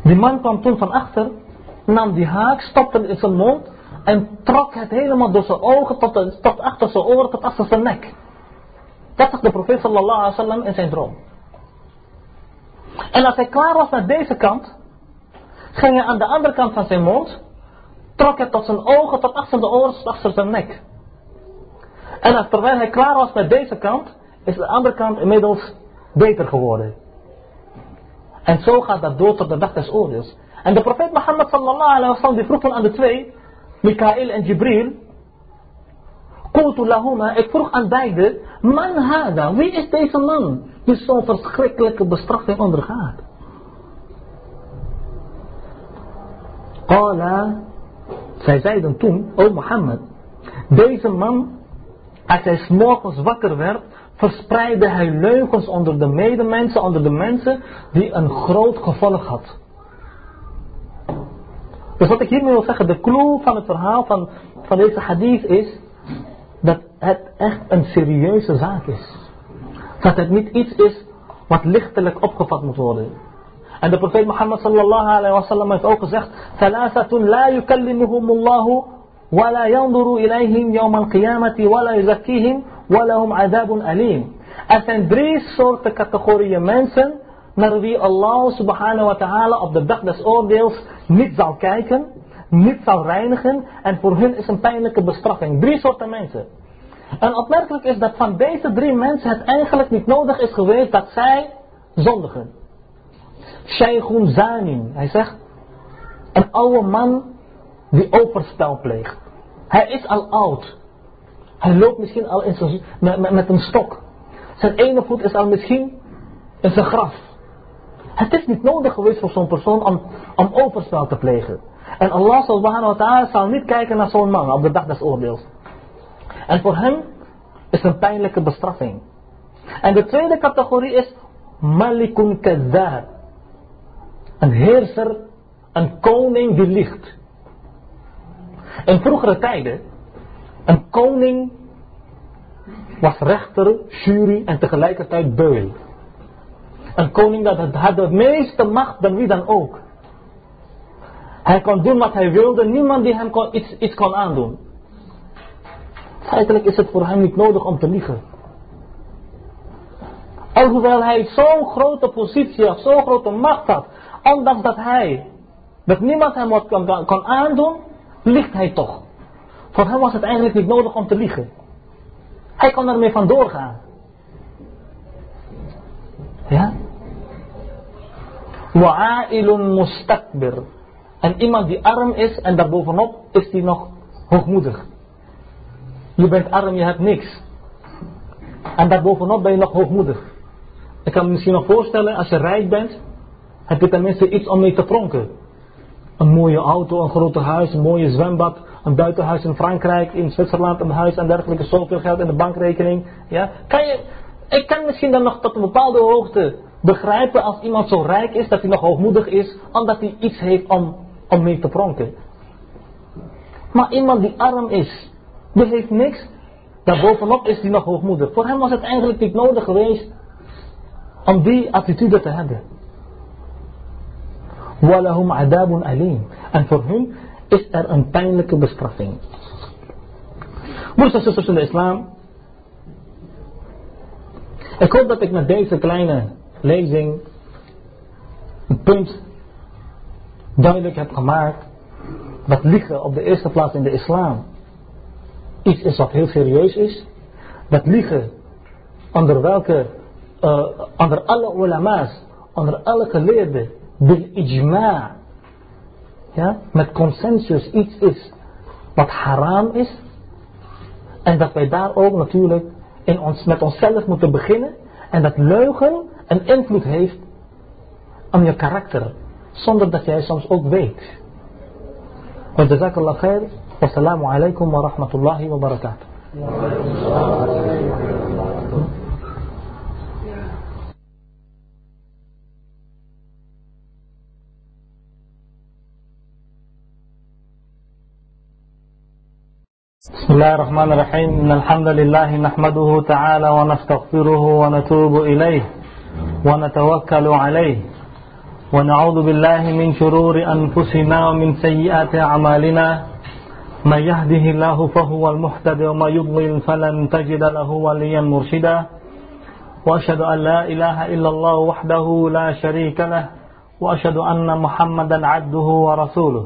Die man kwam toen van achter. Nam die haak, stopte het in zijn mond. En trok het helemaal door zijn ogen tot, tot achter zijn oren, tot achter zijn nek. Dat zag de profeet sallallahu alaihi wasallam in zijn droom. En als hij klaar was naar deze kant, ging hij aan de andere kant van zijn mond, trok hij tot zijn ogen, tot achter de oren, tot achter zijn nek. En als terwijl hij klaar was met deze kant, is de andere kant inmiddels beter geworden. En zo gaat dat door tot de dag des oordeels. En de profeet Mohammed sallallahu alaihi wasallam die vroeg aan de twee, Mikael en Jibril, ik vroeg aan beide, man hada, wie is deze man die zo'n verschrikkelijke bestraffing ondergaat? Qala, zij zeiden toen, o Mohammed, deze man, als hij s'morgens wakker werd, verspreidde hij leugens onder de medemensen, onder de mensen die een groot gevolg had. Dus wat ik hiermee wil zeggen, de clue van het verhaal van, van deze hadith is, dat het echt een serieuze zaak is. Dat het niet iets is wat lichtelijk opgevat moet worden. En de profeet Mohammed sallallahu alayhi wa sallam heeft ook gezegd: Thalathatun la yukallimuhumullahu wa la yanduru ilayhim yawm al-qiyamati wa la yuzakkihim wa lahum adabun alim. Er zijn drie soorten categorieën mensen naar wie Allah subhanahu wa ta'ala op de dag des oordeels niet zal kijken, niet zal reinigen en voor hun is een pijnlijke bestraffing. Drie soorten mensen. En opmerkelijk is dat van deze drie mensen het eigenlijk niet nodig is geweest dat zij zondigen. Sheikhun Zanin, hij zegt, een oude man die overspel pleegt. Hij is al oud. Hij loopt misschien al in met, met, een stok. Zijn ene voet is al misschien in zijn graf. Het is niet nodig geweest voor zo'n persoon om, om overspel te plegen. En Allah subhanahu wa ta'ala zal niet kijken naar zo'n man op de dag des oordeels. En voor hem is een pijnlijke bestraffing. En de tweede categorie is Malikun Kazzar. Een heerser, een koning die liegt. In vroegere tijden, een koning was rechter, jury en tegelijkertijd beul. Een koning dat had de meeste macht dan wie dan ook. Hij kon doen wat hij wilde, niemand die hem kon, iets, iets kon aandoen. Feitelijk is het voor hem niet nodig om te liegen. Alhoewel hij zo'n grote positie of zo'n grote macht had, ondanks dat hij, dat niemand hem wat kon, kon aandoen, liegt hij toch. Voor hem was het eigenlijk niet nodig om te liegen. Hij kon ermee vandoor gaan. Ja? Wa'ailun mustakbir. En iemand die arm is en daarbovenop is hij nog hoogmoedig. Je bent arm, je hebt niks. En daarbovenop ben je nog hoogmoedig. Ik kan me misschien nog voorstellen, als je rijk bent, heb je tenminste iets om mee te pronken. Een mooie auto, een grote huis, een mooie zwembad, een buitenhuis in Frankrijk, in Zwitserland, een huis en dergelijke, zoveel geld in de bankrekening. Ja? Kan je, ik kan misschien dan nog tot een bepaalde hoogte begrijpen als iemand zo rijk is dat hij nog hoogmoedig is, omdat hij iets heeft om, om mee te pronken. Maar iemand die arm is, die heeft niks, daarbovenop is hij nog hoogmoedig. Voor hem was het eigenlijk niet nodig geweest om die attitude te hebben. Walahum adabun alim. En voor hun is er een pijnlijke bestraffing. Broers en zusters in de islam. Ik hoop dat ik met deze kleine lezing een punt duidelijk heb gemaakt dat liegen op de eerste plaats in de islam iets is wat heel serieus is. Dat liegen onder welke, uh, onder alle ulama's, onder alle geleerden, bil ijma, ja, met consensus iets is wat haram is. En dat wij daar ook natuurlijk in ons, met onszelf moeten beginnen. En dat leugen een invloed heeft op je karakter. Zonder dat jij soms ook weet. Jazakallah khair. Wassalamu alaikum wa rahmatullahi wa barakatuh. بسم الله الرحمن الرحيم إن الحمد لله نحمده تعالى ونستغفره ونتوب إليه ونتوكل عليه ونعوذ بالله من شرور أنفسنا ومن سيئات أعمالنا من يهده الله فهو المهتد وما يضلل فلن تجد له وليا مرشدا وأشهد أن لا إله إلا الله وحده لا شريك له وأشهد أن محمدا عبده ورسوله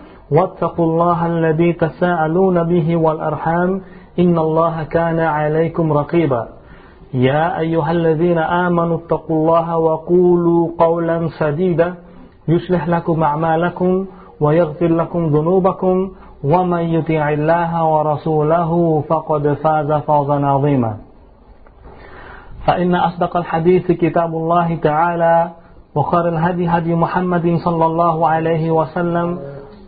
واتقوا الله الذي تساءلون به والأرحام إن الله كان عليكم رقيبا. يا أيها الذين آمنوا اتقوا الله وقولوا قولا سديدا. يصلح لكم أعمالكم ويغفر لكم ذنوبكم. ومن يطيع الله ورسوله فقد فاز فوزا عظيما. فإن أصدق الحديث كتاب الله تعالى وخير الهدي هدي محمد صلى الله عليه وسلم.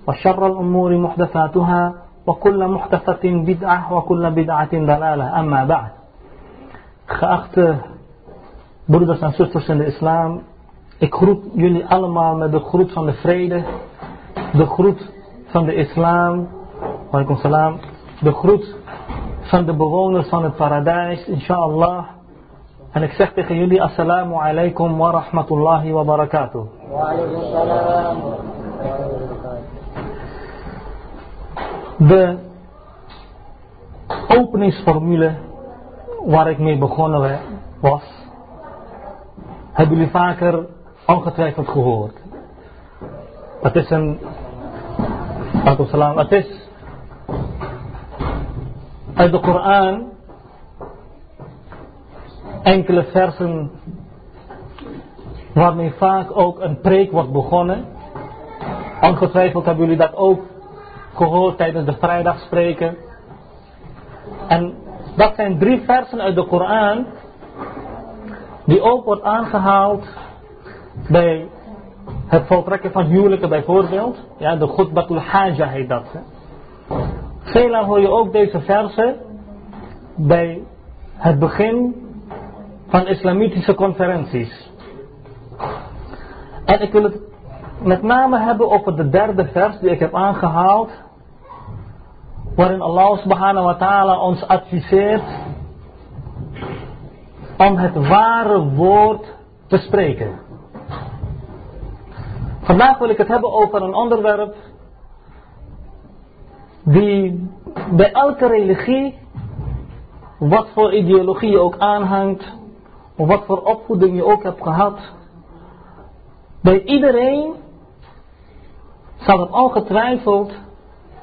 وشر الأمور محدثاتها وكل محدثة بدعة وكل بدعة ضلالة أما بعد Geachte broeders en zusters in de islam, ik groet jullie allemaal met de groet van de vrede, de groet van de islam, alaikum salam, de groet van de bewoners van het paradijs, inshallah. En ik zeg tegen jullie assalamu alaikum wa rahmatullahi wa barakatuh. Wa alaikum salam. De openingsformule waar ik mee begonnen was, hebben jullie vaker ongetwijfeld gehoord. Het is een, salam, het is uit de Koran enkele versen waarmee vaak ook een preek wordt begonnen. Ongetwijfeld hebben jullie dat ook gehoord tijdens de vrijdagspreken. En dat zijn drie versen uit de Koran die ook wordt aangehaald bij het voltrekken van huwelijken bijvoorbeeld. Ja, de Khutbatul Haja heet dat. Hè. Hoor je ook deze versen bij het begin van islamitische conferenties. En ik wil het met name hebben over de derde vers die ik heb aangehaald. Waarin Allah subhanahu wa ta'ala ons adviseert om het ware woord te spreken. Vandaag wil ik het hebben over een onderwerp die bij elke religie, wat voor ideologie je ook aanhangt, of wat voor opvoeding je ook hebt gehad, bij iedereen zal het ongetwijfeld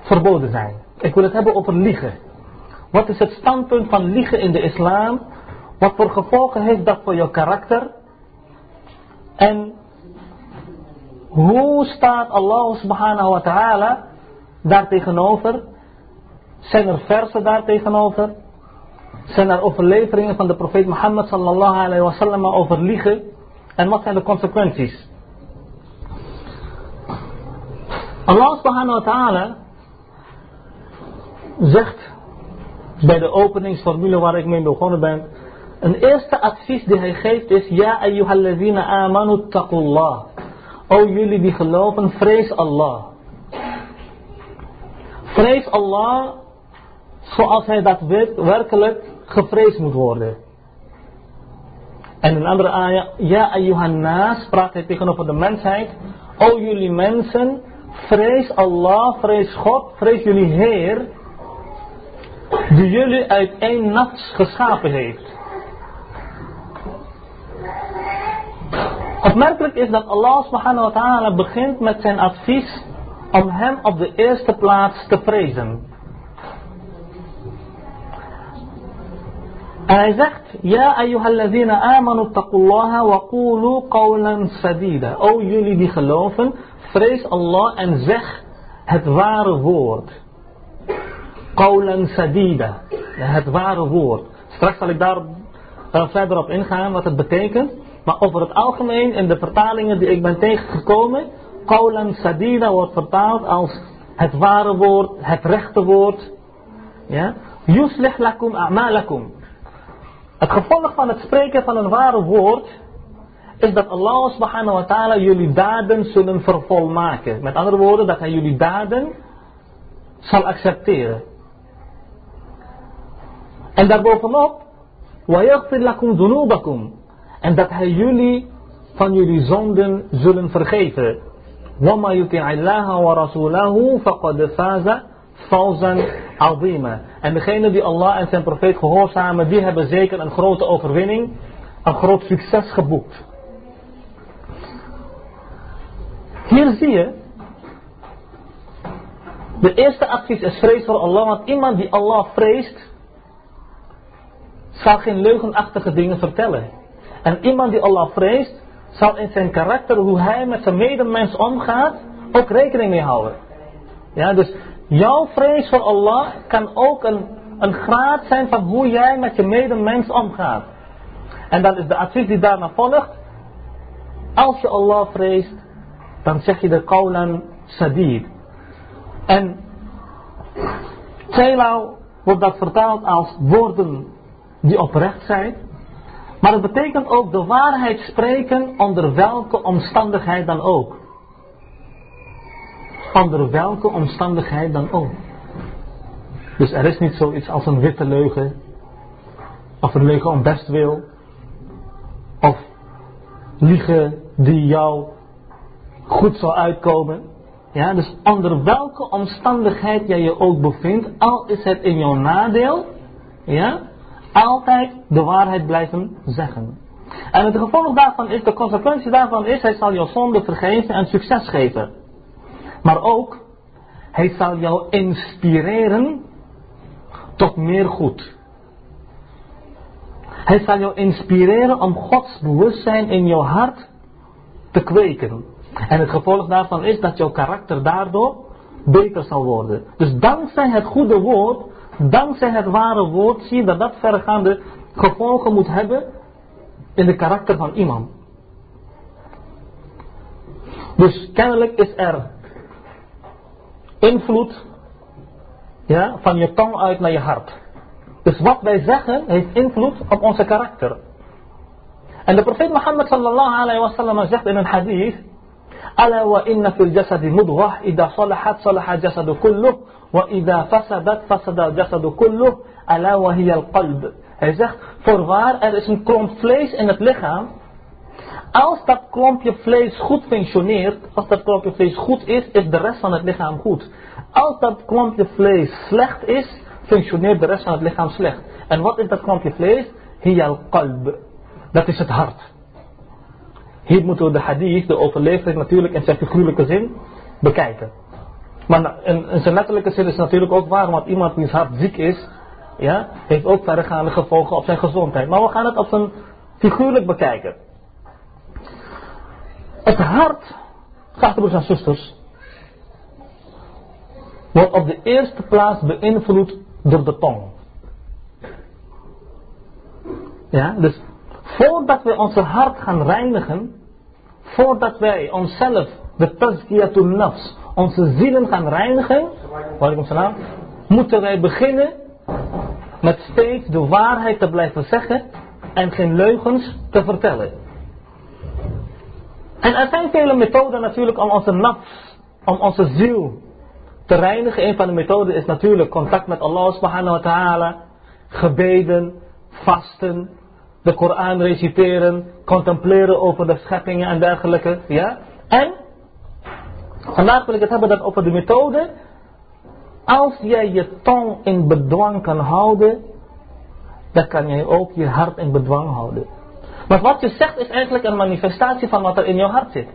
verboden zijn. Ik wil het hebben over liegen. Wat is het standpunt van liegen in de islam? Wat voor gevolgen heeft dat voor je karakter? En hoe staat Allah subhanahu wa ta'ala daar tegenover? Zijn er versen daar tegenover? Zijn er overleveringen van de profeet Mohammed sallallahu alayhi wa over liegen? En wat zijn de consequenties? Allah subhanahu wa ta'ala zegt bij de openingsformule waar ik mee begonnen ben. Een eerste advies die hij geeft is: Ja, ayyuhalladhina amanu taqullah. O jullie die geloven, vrees Allah. Vrees Allah zoals hij dat werkelijk gevreesd moet worden. En een andere ayah, ja ayyuhannas, praat hij tegenover de mensheid. O jullie mensen, vrees Allah, vrees God, vrees jullie Heer, die jullie uit één nafs geschapen heeft. Opmerkelijk is dat Allah subhanahu wa ta'ala begint met zijn advies om hem op de eerste plaats te vrezen. En hij zegt, Ja ayyuhalladhina amanu taqullaha wa qulu qawlan sadida. O jullie die geloven, vrees Allah en zeg het ware woord. Qawlan sadida. Het ware woord. Straks zal ik daar verder op ingaan wat het betekent. Maar over het algemeen in de vertalingen die ik ben tegengekomen, Qawlan sadida wordt vertaald als het ware woord, het rechte woord. Ja? Yuslih lakum a'malakum. Het gevolg van het spreken van een ware woord is dat Allah subhanahu wa ta'ala jullie daden zullen vervolmaken. Met andere woorden, dat hij jullie daden zal accepteren. En daarbovenop, وَيَغْفِرْ لَكُمْ ذُنُوبَكُمْ En dat hij jullie van jullie zonden zullen vergeven. وَمَا يُطِعِ اللَّهَ وَرَسُولَهُ فَقَدْ فَازَ فَوْزًا عَظِيمًا En degene die Allah en zijn profeet gehoorzamen, die hebben zeker een grote overwinning, een groot succes geboekt. Hier zie je, de eerste advies is vrees voor Allah, want iemand die Allah vreest, zal geen leugenachtige dingen vertellen. En iemand die Allah vreest, zal in zijn karakter, hoe hij met zijn medemens omgaat, ook rekening mee houden. Ja, dus jouw vrees voor Allah kan ook een, een graad zijn van hoe jij met je medemens omgaat. En dan is de advies die daarna volgt, Als je Allah vreest, dan zeg je de qawlan sadid. En veelal wordt dat vertaald als woorden die oprecht zijn. Maar het betekent ook de waarheid spreken onder welke omstandigheid dan ook. Onder welke omstandigheid dan ook. Dus er is niet zoiets als een witte leugen. Of een leugen om bestwil. Of liegen die jou goed zal uitkomen. Ja, dus onder welke omstandigheid jij je ook bevindt, al is het in jouw nadeel, ja, altijd de waarheid blijven zeggen. En het gevolg daarvan is, de consequentie daarvan is, hij zal jouw zonde vergeven en succes geven. Maar ook, hij zal jou inspireren tot meer goed. Hij zal jou inspireren om Gods bewustzijn in jouw hart te kweken. En het gevolg daarvan is dat jouw karakter daardoor beter zal worden. Dus dankzij het goede woord, dankzij het ware woord, zie je dat dat verregaande gevolgen moet hebben in de karakter van iemand. Dus kennelijk is er invloed ja, van je tong uit naar je hart. Dus wat wij zeggen heeft invloed op onze karakter. En de profeet Mohammed sallallahu alayhi wa sallam zegt in een hadith. ألا وإن في الجسد مضغة إذا صلحت صلح الجسد كله وإذا فسدت فسد الجسد كله ألا وهي القلب Hij zegt, voorwaar, er is een klomp vlees in het lichaam. Als dat klompje vlees goed functioneert, als dat klompje vlees goed is, is de rest van het lichaam goed. Als dat klompje vlees slecht is, functioneert de rest van het lichaam slecht. En wat is dat klompje vlees? Hiyal qalb. Dat is het hart. Hier moeten we de hadith, de overlevering natuurlijk in zijn figuurlijke zin bekijken. Maar in, zijn letterlijke zin is het natuurlijk ook waar, want iemand wiens hart ziek is, ja, heeft ook verregaande gevolgen op zijn gezondheid. Maar we gaan het op zijn figuurlijk bekijken. Het hart, geachte broers en zusters, wordt op de eerste plaats beïnvloed door de tong. Ja, dus voordat we onze hart gaan reinigen, voordat wij onszelf, de tazkiyatun nafs, onze zielen gaan reinigen, moeten wij beginnen met steeds de waarheid te blijven zeggen en geen leugens te vertellen. En er zijn vele methoden natuurlijk om onze nafs, om onze ziel te reinigen. Een van de methoden is natuurlijk contact met Allah subhanahu wa ta'ala, gebeden, vasten, de Koran reciteren, contempleren over de scheppingen en dergelijke. Ja? En, vandaag wil ik het hebben dat over de methode. Als jij je tong in bedwang kan houden, dan kan jij ook je hart in bedwang houden. Maar wat je zegt is eigenlijk een manifestatie van wat er in jouw hart zit.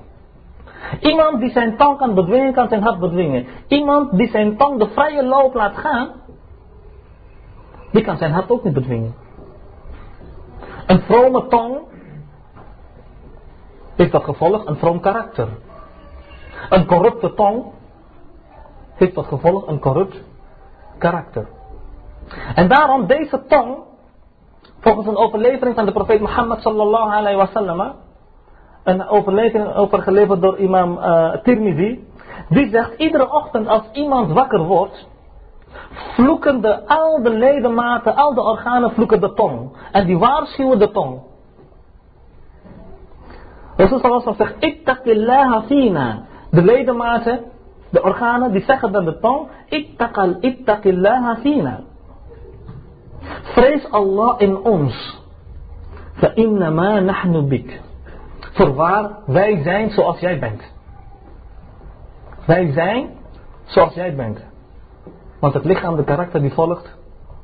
Iemand die zijn tong kan bedwingen, kan zijn hart bedwingen. Iemand die zijn tong de vrije loop laat gaan, die kan zijn hart ook niet bedwingen. Een vrome tong heeft dat gevolg een vroom karakter. Een corrupte tong heeft tot gevolg een corrupt karakter. En daarom deze tong, volgens een overlevering van de profeet Mohammed sallallahu alayhi wa sallam, een overlevering overgeleverd door imam uh, Tirmidhi, die zegt iedere ochtend als iemand wakker wordt, vloeken de, al de ledematen, al de organen vloeken de tong. En die waarschuwen de tong. Rasul sallallahu zegt, ittaqillaha fina. De ledematen, de organen, die zeggen dan de tong, ittaqal, ittaqillaha fina. Vrees Allah in ons. Fa innama nahnu bik. Voorwaar, wij zijn zoals jij bent. Wij zijn zoals jij bent. Want het lichaam, de karakter die volgt,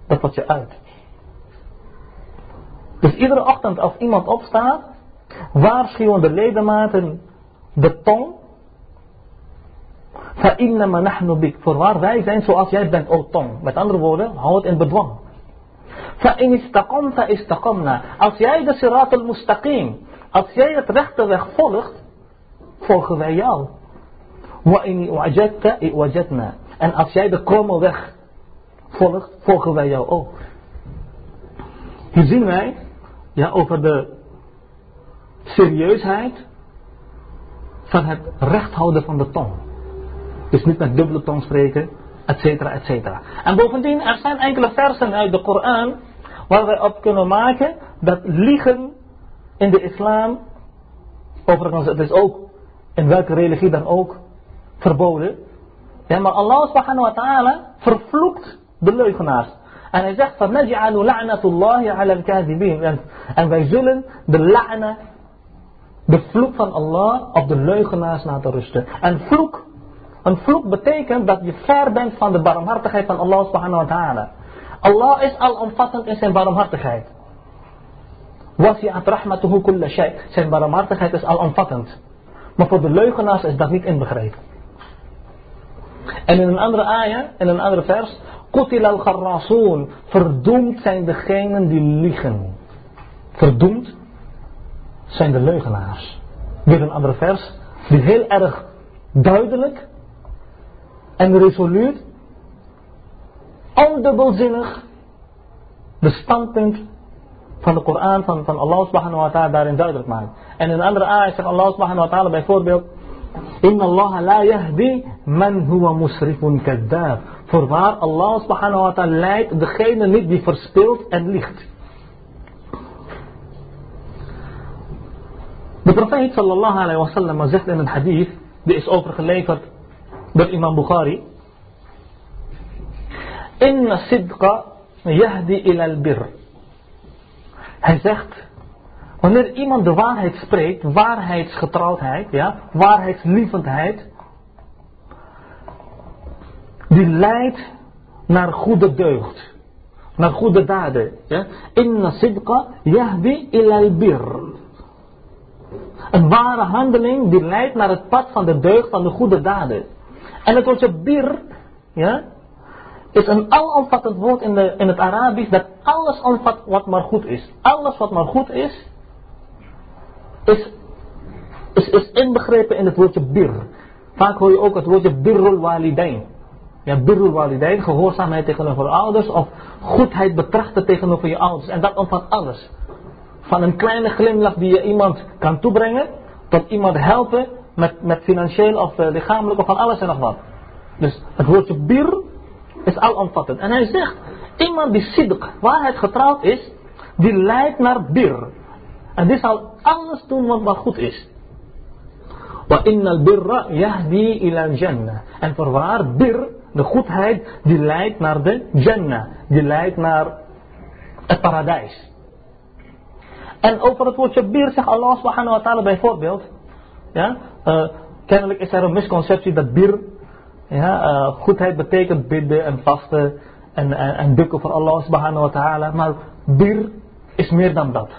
dat wat je uit. Dus iedere ochtend als iemand opstaat, waarschuwen de ledematen de tong. فَإِنَّمَا نَحْنُ بِكْ Voorwaar, wij zijn zoals jij bent, o tong. Met andere woorden, hou het in bedwang. فَإِنِ اسْتَقَمْتَ اسْتَقَمْنَا Als jij de sirat al-mustaqim, als jij het rechte weg volgt, volgen wij jou. وَإِنِ وَجَدْتَ وَجَدْنَا en als jij de kromme weg volgt, volgen wij jou ook. Hier zien wij ja, over de serieusheid van het recht houden van de tong. Dus niet met dubbele tong spreken, et cetera, et cetera. En bovendien, er zijn enkele versen uit de Koran waar wij op kunnen maken dat liegen in de islam, overigens het is ook in welke religie dan ook verboden. Ja, maar Allah subhanahu wa ta'ala vervloekt de leugenaars. En hij zegt van ala al En wij zullen de la'na, de vloek van Allah, op de leugenaars laten rusten. En vloek, een vloek betekent dat je ver bent van de barmhartigheid van Allah subhanahu wa ta'ala. Allah is alomvattend in zijn barmhartigheid. Wasi'at rahmatuhu kulla shay. Zijn barmhartigheid is alomvattend. Maar voor de leugenaars is dat niet inbegrepen. En in een andere ayah, in een andere vers, Kutil al gharrasoon. Verdoemd zijn degenen die liegen. Verdoemd zijn de leugenaars. Weer een andere vers, die heel erg duidelijk en resoluut, ondubbelzinnig, de standpunt van de Koran, van, van Allah subhanahu wa ta'ala daarin duidelijk maakt. En in een andere ayah zegt Allah subhanahu wa ta'ala bijvoorbeeld, إن الله لا يهدي من هو مسرف كذاب. فرمار الله سبحانه وتعالى لايت دخينا نيت دي فرسبيلت ان ليخت Prophet صلى الله عليه وسلم زهد من الحديث دي اس اوفر خليفت بالإمام بخاري إن الصدق يهدي إلى البر هزخت wanneer iemand de waarheid spreekt, waarheidsgetrouwdheid, ja, waarheidslievendheid, die leidt naar goede deugd, naar goede daden. Ja. Inna sidqa yahdi ila al-bir. Een ware handeling die leidt naar het pad van de deugd, van de goede daden. En het woordje bir, ja, is een alomvattend woord in, de, in het Arabisch dat alles omvat wat maar goed is. Alles wat maar goed is, is, is, is inbegrepen in het woordje bir. Vaak hoor je ook het woordje birrul walidain. Ja, birrul walidain, gehoorzaamheid tegenover ouders of goedheid betrachten tegenover je ouders. En dat omvat alles. Van een kleine glimlach die je iemand kan toebrengen, tot iemand helpen met, met financieel of uh, lichamelijk of van alles en nog wat. Dus het woordje bir is alomvattend. En hij zegt, iemand die sidq, waarheid getrouwd is, die leidt naar bir. En die zal alles doen wat goed is. Wa innal birra yahdi ila jannah. En voorwaar, bir, de goedheid, die leidt naar de jannah. Die leidt naar het paradijs. En over het woordje bir zegt Allah subhanahu wa ta'ala bijvoorbeeld. Ja, uh, kennelijk is er een misconceptie dat bir ja, uh, goedheid betekent bidden en vasten en, en, en dukken voor Allah subhanahu wa ta'ala. Maar bir is meer dan dat.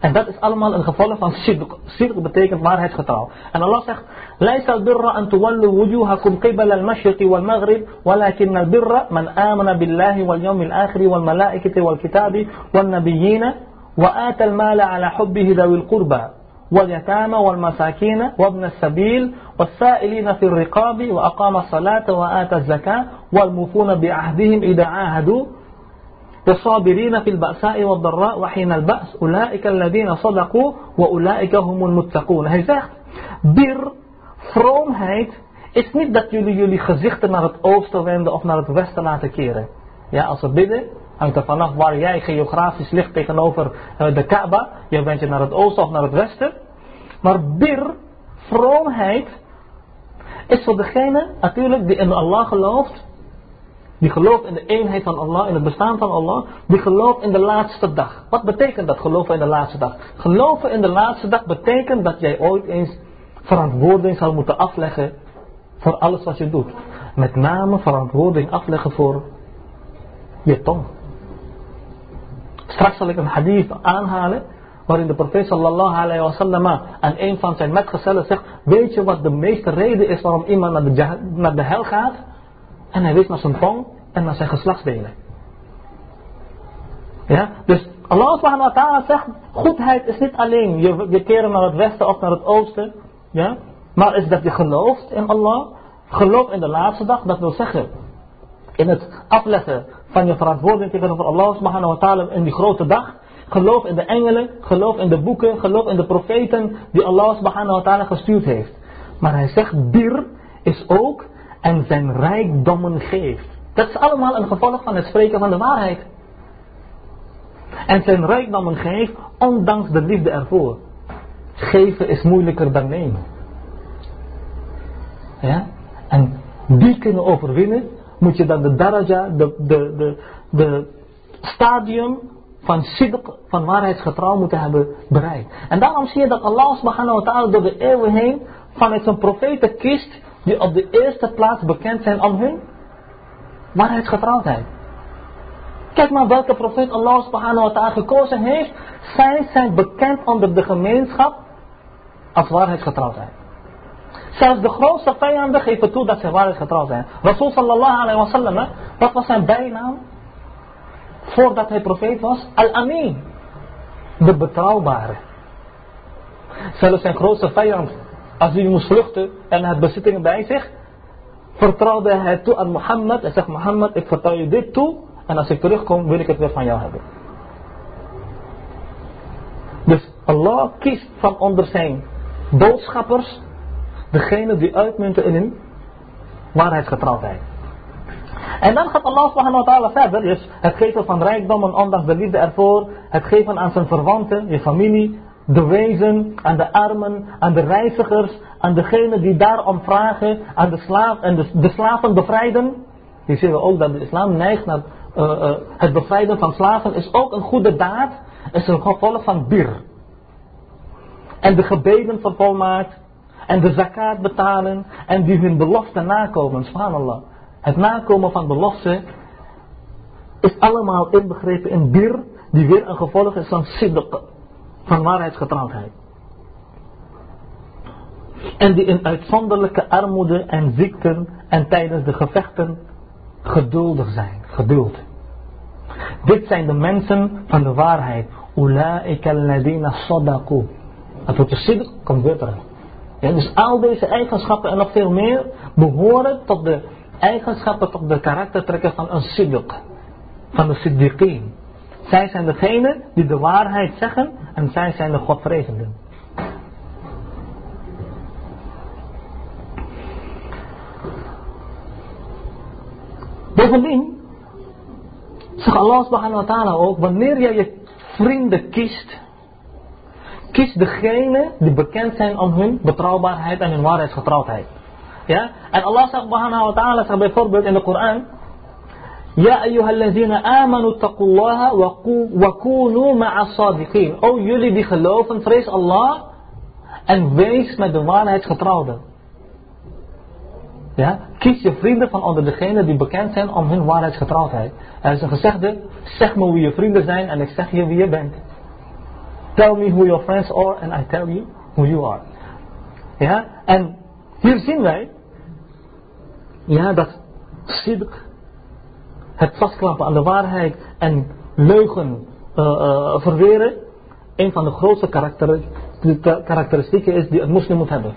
En dat is allemaal een gevolg van sidq. Sidq betekent waarheidsgetrouw. En Allah zegt, ليس البر أن تولوا وجوهكم قبل المشرق والمغرب ولكن البر من آمن بالله واليوم الآخر والملائكة والكتاب والنبيين وآتى المال على حبه ذوي القربى واليتامى والمساكين وابن السبيل والسائلين في الرقاب وأقام الصلاة وآتى الزكاة والموفون بعهدهم إذا عاهدوا والصابرين في البأساء والضراء وحين البأس أولئك الذين صدقوا وأولئك هم المتقون Hij zegt, bir, vroomheid, is niet dat jullie jullie gezichten naar het oosten wenden of naar het westen laten keren. Ja, als we bidden, hangt er vanaf waar jij geografisch ligt tegenover uh, de Kaaba. Je bent je naar het oosten of naar het westen. Maar bir, vroomheid, is voor degene natuurlijk die in Allah gelooft. die gelooft in de eenheid van Allah, in het bestaan van Allah. Die gelooft in de laatste dag. Wat betekent dat geloven in de laatste dag? Geloven in de laatste dag betekent dat jij ooit eens verantwoording zal moeten afleggen voor alles wat je doet. Met name verantwoording afleggen voor je tong. Straks zal ik een hadith aanhalen waarin de profeet sallallahu alayhi wa aan een van zijn metgezellen zegt, weet je wat de meeste reden is waarom iemand naar de hel gaat? En hij wees naar zijn tong en naar zijn geslachtsdelen. Ja, dus Allah subhanahu wa ta'ala zegt, goedheid is niet alleen je, keren naar het westen of naar het oosten, ja, maar is dat je gelooft in Allah, gelooft in de laatste dag, dat wil zeggen, in het afleggen van je verantwoording tegenover Allah subhanahu wa ta'ala in die grote dag. Geloof in de engelen, geloof in de boeken, geloof in de profeten die Allah subhanahu wa ta'ala gestuurd heeft. Maar hij zegt, bir is ook en zijn rijkdommen geeft. Dat is allemaal een gevolg van het spreken van de waarheid. En zijn rijkdommen geeft, ondanks de liefde ervoor. Geven is moeilijker dan nemen. Ja? En die kunnen overwinnen, moet je dan de daraja, de, de, de, de stadium van sidq, van waarheidsgetrouw moeten hebben bereikt. En daarom zie je dat Allah subhanahu wa ta'ala door de eeuwen heen vanuit zijn profeten kiest die op de eerste plaats bekend zijn om hun waarheidsgetrouwheid. Kijk maar welke profeet Allah subhanahu wa ta'ala gekozen heeft. Zij zijn bekend onder de gemeenschap als waarheidsgetrouwheid. Zelfs de grootste vijanden geven toe dat ze waarheidsgetrouw zijn. Rasul sallallahu alayhi wa sallam, wat was zijn bijnaam? Voordat hij profeet was? Al-Amin. De betrouwbare. Zelfs zijn grootste vijand, als hij moest vluchten en had bezittingen bij zich, vertrouwde hij toe aan Mohammed en zegt Mohammed, ik vertrouw je dit toe en als ik terugkom wil ik het weer van jou hebben. Dus Allah kiest van onder zijn boodschappers degene die uitmunten in hun waarheidsgetrouwheid. En dan gaat Allah subhanahu wa ta'ala verder, dus het geven van rijkdommen ondanks de liefde ervoor, het geven aan zijn verwanten, je familie, de wezen, aan de armen, aan de reizigers, aan degenen die daarom vragen, aan de, slaaf, en de, de slaven bevrijden. Hier zien we ook dat de islam neigt naar uh, uh, het bevrijden van slaven, is ook een goede daad, is een gevolg van bir. En de gebeden vervolmaakt, en de zakat betalen, en die hun belofte nakomen, subhanallah. Het nakomen van belofte is allemaal inbegrepen in bir, die weer een gevolg is van sidq, van waarheidsgetrouwheid. En die in uitzonderlijke armoede en ziekten en tijdens de gevechten geduldig zijn, geduld. Dit zijn de mensen van de waarheid. Ulaika alladina sadaku. Het woordje sidq komt weer. Ja, dus al deze eigenschappen en nog veel meer behoren tot de eigenschappen, tot de karaktertrekken van een siddiq. Van de siddiqeen. Zij zijn degene die de waarheid zeggen en zij zijn de godvrezenden. Bovendien zegt Allah subhanahu wa ta'ala ook, wanneer jij je vrienden kiest, kies degene die bekend zijn om hun betrouwbaarheid en hun waarheidsgetrouwdheid. Ja? En Allah subhanahu wa ta'ala zegt bijvoorbeeld in de Koran, Ja amanu wa. O jullie die geloven, vrees Allah en wees met de waarheidsgetrouwden. Ja? Kies je vrienden van onder degenen die bekend zijn om hun waarheidsgetrouwdheid. Er is een gezegde, zeg me wie je vrienden zijn en ik zeg je wie je bent. Tell me who your friends are and I tell you who you are. Ja, en hier zien wij ja, dat sidq, het vastklampen aan de waarheid en leugen uh, uh, verweren, een van de grootste karakter, karakteristieken is die een moslim moet hebben.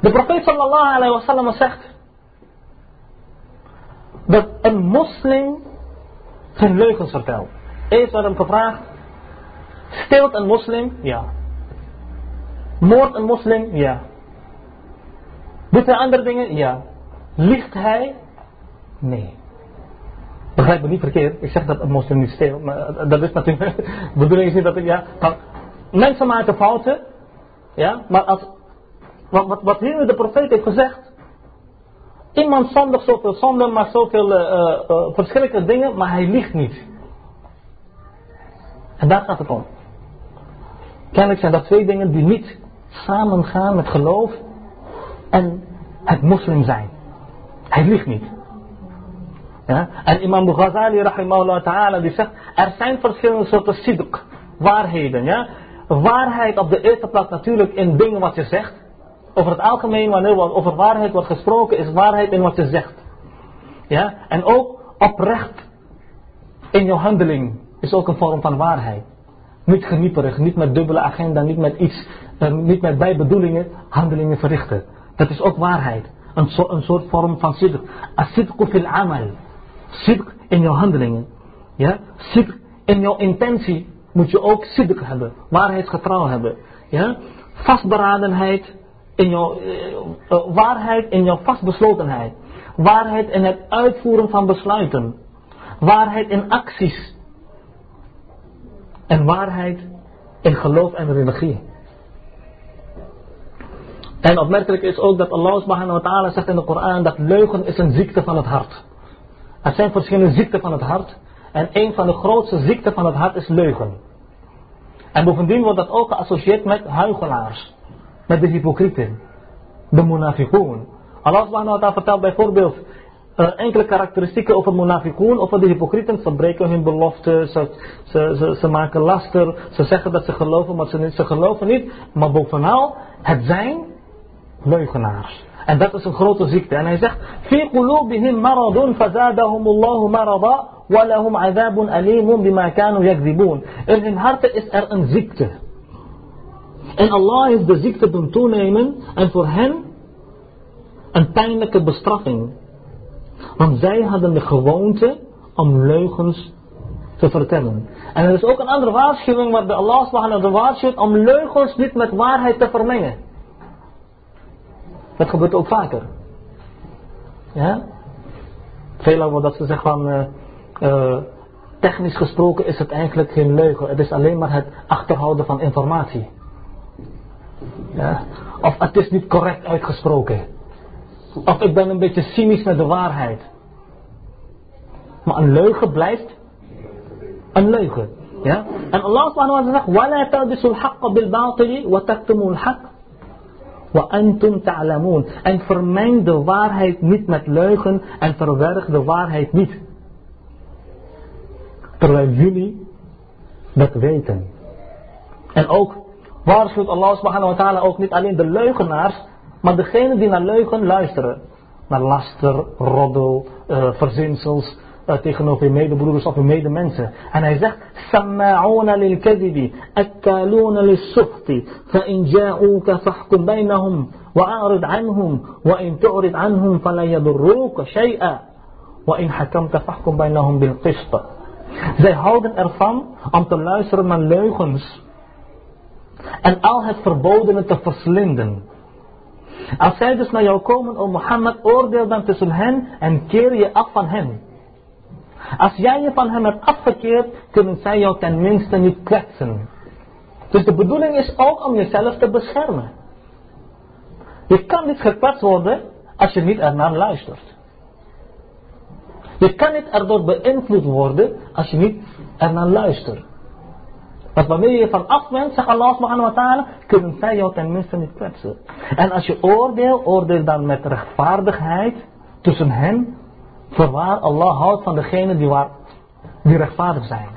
De profeet sallallahu alayhi wa sallam zegt dat een moslim geen leugens vertelt. Eerst werd hem gevraagd, steelt een moslim? Ja. Moord een moslim? Ja. Doet hij andere dingen? Ja. Liegt hij? Nee. Begrijp me niet verkeerd. Ik zeg dat een moslim niet steelt. Maar dat is natuurlijk. De bedoeling is niet dat ik. Ja, mensen maken fouten. Ja, maar als. Wat, wat, wat hier de profeet heeft gezegd. Iemand zondigt zoveel zonden, maar zoveel uh, verschillende dingen, maar hij liegt niet. En daar gaat het om. Kennelijk zijn dat twee dingen die niet samengaan met geloof en het moslim zijn. Hij liegt niet. Ja? En Imam Ghazali rahimahullah ta'ala die zegt, er zijn verschillende soorten sidq, waarheden. Ja? Waarheid op de eerste plaats natuurlijk in dingen wat je zegt. Over het algemeen, wanneer over waarheid wordt gesproken, is waarheid in wat je zegt. Ja? En ook oprecht in jouw handeling is ook een vorm van waarheid. Niet genieperig, niet met dubbele agenda, niet met iets, uh, niet met bijbedoelingen, handelingen verrichten. Dat is ook waarheid. Een, een soort vorm van sidq. As-sidqu fil amal. Sidq in jouw handelingen. Ja? In jouw intentie moet je ook sidq hebben. Waarheidsgetrouw hebben. Ja? Vastberadenheid in jouw eh, eh, waarheid in jouw vastbeslotenheid. Waarheid in het uitvoeren van besluiten. Waarheid in acties. En waarheid in geloof en religie. En opmerkelijk is ook dat Allah subhanahu wa ta'ala zegt in de Koran dat leugen is een ziekte van het hart. Er zijn verschillende ziekten van het hart. En een van de grootste ziekten van het hart is leugen. En bovendien wordt dat ook geassocieerd met huigelaars. Met de hypocrieten. De munafiqoon. Allah subhanahu wa vertelt bijvoorbeeld uh, enkele karakteristieken over munafiqoon, over de hypocrieten. Ze breken hun belofte, ze, ze, ze, ze, maken laster, ze zeggen dat ze geloven, maar ze, ze geloven niet. Maar bovenal, het zijn leugenaars. En dat is een grote ziekte. En hij zegt, في قلوبهم مرض فزادهم الله مرضا ولهم عذاب أليم بما كانوا يكذبون. In hun harten is er een ziekte. En Allah heeft de ziekte doen toenemen en voor hen een pijnlijke bestraffing. Want zij hadden de gewoonte om leugens te vertellen. En er is ook een andere waarschuwing waar de Allah subhanahu wa waarschuwt om leugens niet met waarheid te vermengen. Dat gebeurt ook vaker. Ja? Veel wordt dat ze zeggen van, uh, uh, technisch gesproken is het eigenlijk geen leugen. Het is alleen maar het achterhouden van informatie. Ja? Of het is niet correct uitgesproken. Of ik ben een beetje cynisch met de waarheid. Maar een leugen blijft een leugen. Ja? En Allah subhanahu wa ta'ala zegt, وَلَا تَلْبِسُوا الْحَقَّ بِالْبَاطِلِ وَتَكْتُمُوا الْحَقَّ وَأَنْتُمْ تَعْلَمُونَ En vermeng de waarheid niet met leugen en verwerg de waarheid niet. Terwijl jullie dat weten. En ook waarschuwt Allah subhanahu wa ta'ala ook niet alleen de leugenaars, maar degene die naar leugen luisteren. Naar laster, roddel, uh, verzinsels, uh, tegenover je medebroeders of je medemensen. En hij zegt, Samma'una lil kadibi, attaluna lil sufti, fa'in ja'uka fahkum bainahum, wa arid anhum, wa in tu'rid anhum, fala yadurruka shay'a, wa in hakamta fahkum bainahum bil qista. Zij houden ervan om te luisteren naar leugens en al het verbodene te verslinden. Als zij dus naar jou komen, o Mohammed, oordeel dan tussen hen en keer je af van hen. Als jij je van hem hebt afgekeerd, kunnen zij jou tenminste niet kwetsen. Dus de bedoeling is ook om jezelf te beschermen. Je kan niet gekwetst worden als je niet ernaar luistert. Je kan niet erdoor beïnvloed worden als je niet ernaar luistert. Want wanneer je van afwendt, zegt Allah subhanahu wa ta'ala, kunnen zij jou tenminste niet kwetsen. En als je oordeelt, oordeel dan met rechtvaardigheid tussen hen Voorwaar, Allah houdt van degenen die, waar, die rechtvaardig zijn.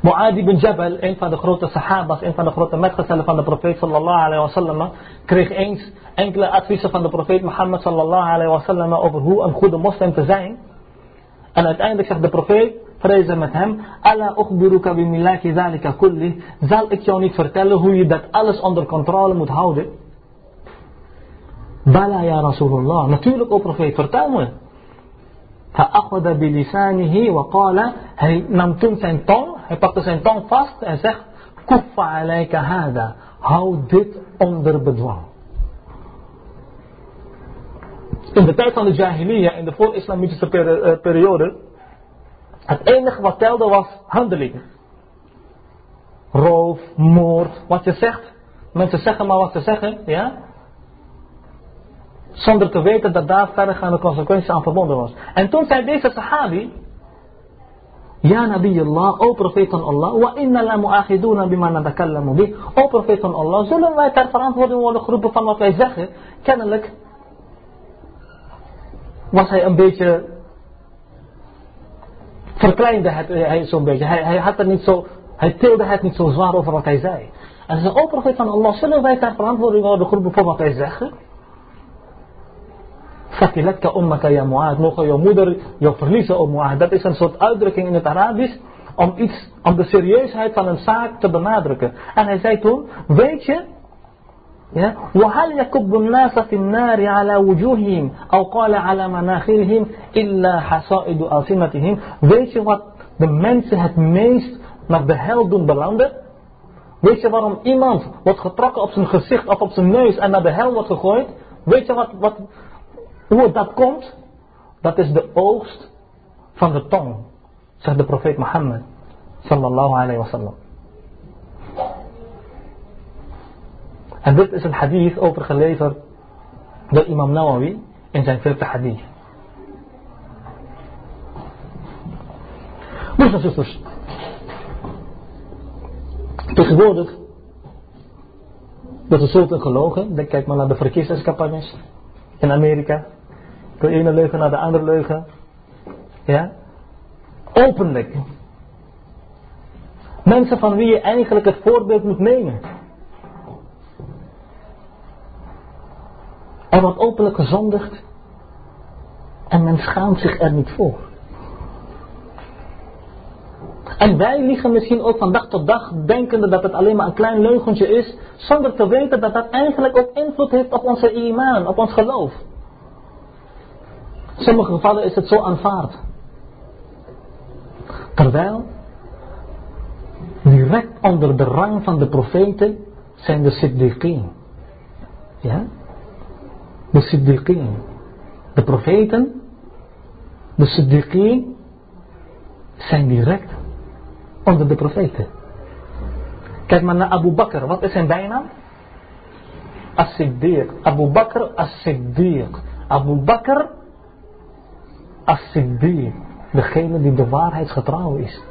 Mu'ad ibn Jabal, een van de grote sahabas, een van de grote metgezellen van de profeet sallallahu alayhi wa sallam, kreeg eens enkele adviezen van de profeet Mohammed sallallahu alayhi wa sallam over hoe een goede moslim te zijn. En uiteindelijk zegt de profeet, vrezen met hem, Alla ukhbiruka bimilaki zalika kulli, zal ik jou niet vertellen hoe je dat alles onder controle moet houden? Bala ya Rasulullah. Natuurlijk, o profeet, vertel me. Fa'akhada bilisanihi wa qala. Hij nam toen zijn tong, hij pakte zijn tong vast en zegt. Kuffa alayka hada. Hou dit onder bedwang. In de tijd van de Jahiliya, in de voor-islamitische eh, periode, het enige wat telde was handelingen: Roof, moord, wat je zegt. Mensen zeggen maar wat ze zeggen, ja. Zonder te weten dat daar verdergaande consequenties aan verbonden was. En toen zei deze sahabi. Ja Nabi Allah, o profeet van Allah, wa inna la mu'akhiduna bima natakallamu bi. O profeet van Allah, zullen wij ter verantwoording worden geroepen van wat wij zeggen? Kennelijk was hij een beetje, verkleinde het hij zo'n beetje. Hij, hij had er niet zo, hij tilde het niet zo zwaar over wat hij zei. En hij zei, o profeet van Allah, zullen wij ter verantwoording worden geroepen voor wat wij zeggen? Fakilatka ummaka ya Mu'ad. Mogen jouw moeder jou verliezen, o Mu'ad. Dat is een soort uitdrukking in het Arabisch om iets, om de serieusheid van een zaak te benadrukken. En hij zei toen, weet je, ja, وهل يكب الناس في النار على وجوههم أو قال على مناخرهم إلا حصائد ألسنتهم Weet je wat de mensen het meest naar de hel doen belanden? Weet je waarom iemand wordt getrokken op zijn gezicht of op zijn neus en naar de hel wordt gegooid? Weet je wat, wat, hoe dat komt? Dat is de oogst van de tong, zegt de profeet Mohammed. Sallallahu alayhi wa sallam. En dit is een hadith overgeleverd door imam Nawawi in zijn 40 hadith. Broers en zusters. Tegenwoordig dat is zult gelogen. Kijk maar naar de verkiezingscampagnes in Amerika. De ene leugen naar de andere leugen. Ja? Openlijk. Mensen van wie je eigenlijk het voorbeeld moet nemen. Er wordt openlijk gezondigd. En men schaamt zich er niet voor. En wij liegen misschien ook van dag tot dag, denkende dat het alleen maar een klein leugentje is, zonder te weten dat dat eigenlijk ook invloed heeft op onze imaan, op ons geloof. Sommige gevallen is het zo aanvaard. Terwijl, direct onder de rang van de profeten zijn de siddiqeen. Ja? De siddiqeen. De profeten, de siddiqeen, zijn direct onder de profeten. Kijk maar naar Abu Bakr. Wat is zijn bijnaam? As-Siddiq. Abu Bakr As-Siddiq. Abu Bakr As-Siddiq. Degene die de waarheidsgetrouw is.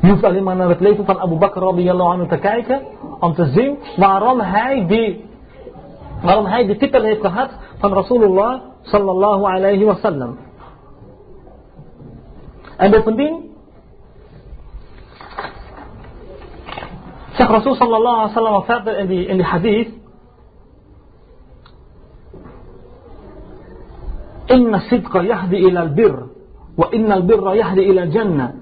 Je hoeft alleen maar naar het leven van Abu Bakr radiyallahu anhu te kijken. Om te zien waarom hij die, waarom hij die titel heeft gehad van Rasulullah sallallahu alayhi wa sallam. En bovendien zegt Rasul sallallahu alaihi wasallam verder in die, in die hadith. إن الصدق يهدي إلى البر وإن البر يهدي إلى الجنة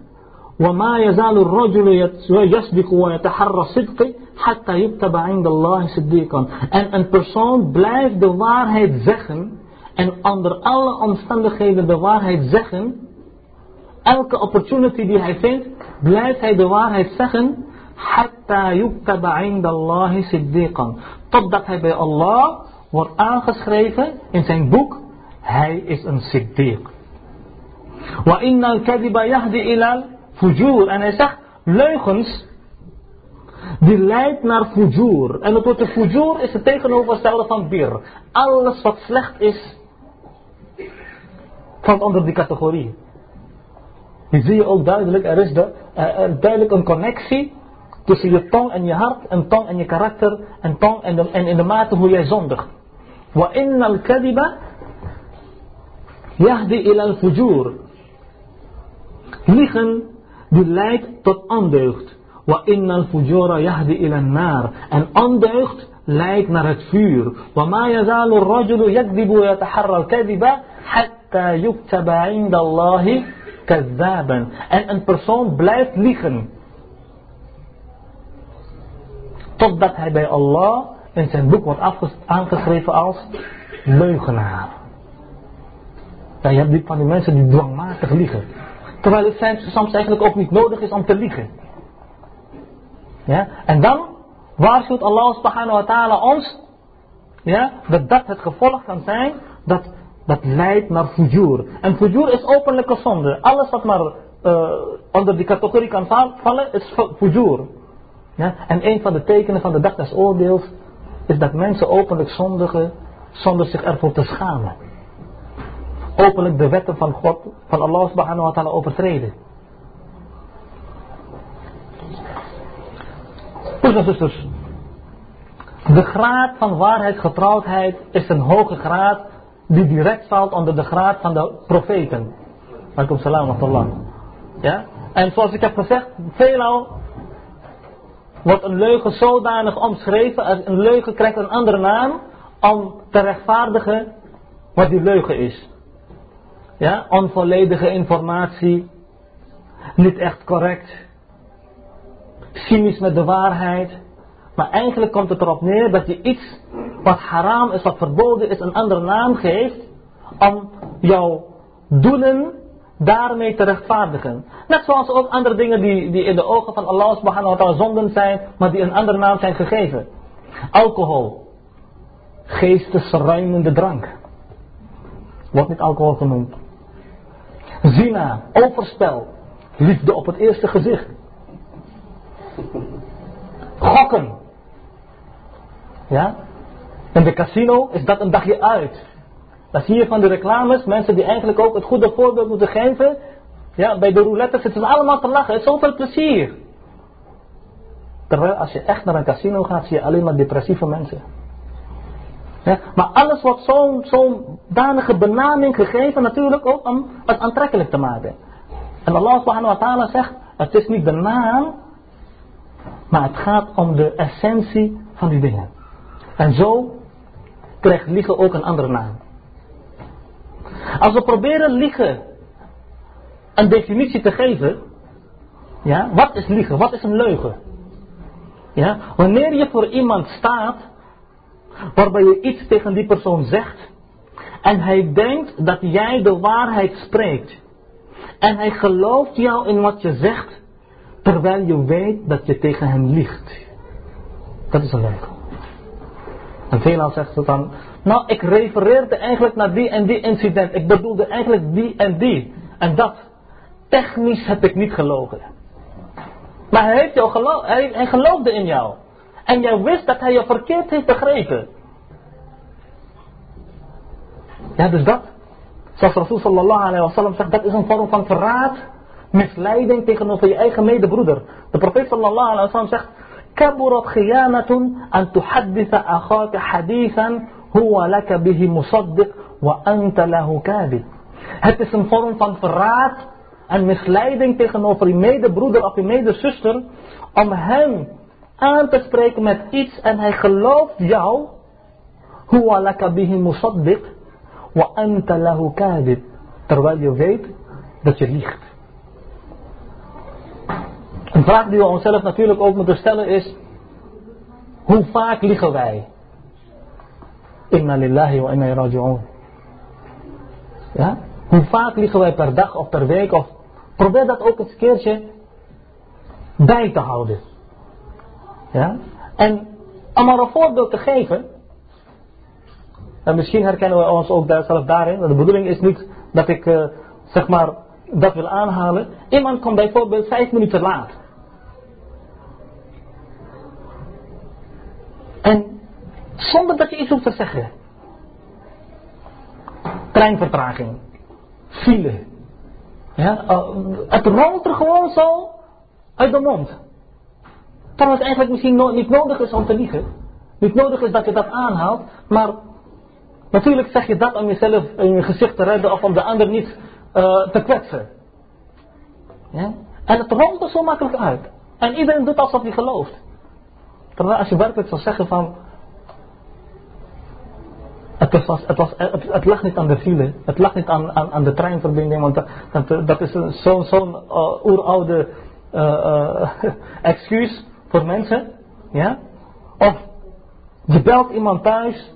وما يزال الرجل يسبق ويتحرى الصدق حتى يكتب عند الله صديقا en een persoon blijft de waarheid zeggen en onder alle omstandigheden de waarheid zeggen elke opportunity die hij vindt, blijft hij de waarheid zeggen. Hatta yuktaba indallahi siddiqan. Totdat hij bij Allah wordt aangeschreven in zijn boek. Hij is een siddiq. Wa inna al-kadiba yahdi ilal fujur. En hij zegt, leugens, die leidt naar fujur. En het woord fujur is het tegenovergestelde van bir. Alles wat slecht is, valt onder die categorie. Die zie je ook duidelijk, er is de, uh, duidelijk een connectie tussen je tong en je hart, en tong en je karakter, en tong en, en in de mate hoe jij zondigt. Wa inna al-kadiba yahdi ila al-fujur. Liegen, die leidt tot ondeugd. Wa inna al-fujura yahdi ila naar. En ondeugd leidt naar het vuur. Wa ma yazalu ar-rajulu yakdibu yataharra al-kadiba hatta yuktaba inda Allahi kazaben. En een persoon blijft liegen. Totdat hij bij Allah in zijn boek wordt aangeschreven als leugenaar. Ja, je hebt van die mensen die dwangmatig liegen. Terwijl het soms eigenlijk ook niet nodig is om te liegen. Ja? En dan waarschuwt Allah subhanahu wa ta'ala ons ja, dat dat het gevolg kan zijn dat dat leidt naar fujur. En fujur is openlijke zonde. Alles wat maar uh, onder die categorie kan vallen, is fujur. Ja? En een van de tekenen van de dag des oordeels is dat mensen openlijk zondigen zonder zich ervoor te schamen. Openlijk de wetten van God, van Allah subhanahu wa ta'ala overtreden. Broers en zusters, de graad van waarheidsgetrouwdheid is een hoge graad die direct valt onder de graad van de profeten. Alaikum salam wa Allah. Ja? En zoals ik heb gezegd, veelal wordt een leugen zodanig omschreven, een leugen krijgt een andere naam om te rechtvaardigen wat die leugen is. Ja? Onvolledige informatie, niet echt correct, cynisch met de waarheid. Maar eigenlijk komt het erop neer dat je iets wat haram is, wat verboden is, een andere naam geeft om jouw doelen daarmee te rechtvaardigen. Net zoals ook andere dingen die, die in de ogen van Allah subhanahu wa ta'ala zonden zijn, maar die een andere naam zijn gegeven. Alcohol. Geestesruimende drank. Wordt niet alcohol genoemd. Zina, overspel, liefde op het eerste gezicht. Gokken. Ja? In de casino is dat een dagje uit. Dan zie je van de reclames, mensen die eigenlijk ook het goede voorbeeld moeten geven. Ja, bij de roulette zitten ze allemaal te lachen. Het is zoveel plezier. Terwijl als je echt naar een casino gaat, zie je alleen maar depressieve mensen. Maar alles wordt zo'n zo'n danige benaming gegeven natuurlijk ook om het aantrekkelijk te maken. En Allah subhanahu wa ta'ala zegt, het is niet de naam, maar het gaat om de essentie van die dingen. En zo krijgt liegen ook een andere naam. Als we proberen liegen een definitie te geven, ja, wat is liegen? Wat is een leugen? Ja, wanneer je voor iemand staat, waarbij je iets tegen die persoon zegt, en hij denkt dat jij de waarheid spreekt, en hij gelooft jou in wat je zegt, terwijl je weet dat je tegen hem liegt. Dat is een leugen. En veelal zegt ze dan, nou ik refereerde eigenlijk naar die en die incident, ik bedoelde eigenlijk die en die. En dat, technisch heb ik niet gelogen. Maar hij, geloofde in jou En jij wist dat hij je verkeerd heeft begrepen. Ja, dus dat. Zoals Rasul sallallahu alayhi wa sallam zegt, dat is een vorm van verraad, misleiding tegenover je eigen medebroeder. De profeet sallallahu alayhi wa sallam zegt, كبرت خيانة أن تحدث أخاك حديثا هو لك به مصدق وأنت له كاذب. Het is een vorm van verraad en misleiding tegenover je medebroeder of je medezuster om hem aan te spreken met iets en hij gelooft jou huwa laka bihi musaddiq wa anta lahu kadib terwijl je weet dat je liegt. Een vraag die we onszelf natuurlijk ook moeten stellen is hoe vaak liegen wij? Inna lillahi wa inna raji'un. Ja? Hoe vaak liegen wij per dag of per week of Probeer dat ook eens een keertje bij te houden. Ja? En om maar een voorbeeld te geven. En misschien herkennen we ons ook zelf daarin. De bedoeling is niet dat ik uh, zeg maar dat wil aanhalen. Iemand komt bijvoorbeeld vijf minuten laat. En zonder dat je iets hoeft te zeggen. Treinvertraging. File. Ja, oh, het rolt er gewoon zo uit de mond. Terwijl het eigenlijk misschien niet nodig is om te liegen. Niet nodig is dat je dat aanhaalt. Maar natuurlijk zeg je dat om jezelf in je gezicht te redden of om de ander niet uh, te kwetsen. Ja? En het rolt er zo makkelijk uit. En iedereen doet alsof hij gelooft. Terwijl als je werkelijk zou zeggen van het, was, het, was, het, lag niet aan de file, het lag niet aan, aan, aan de treinverbinding, want dat, dat, is zo'n zo uh, oeroude uh, excuus voor mensen. Ja? Of je belt iemand thuis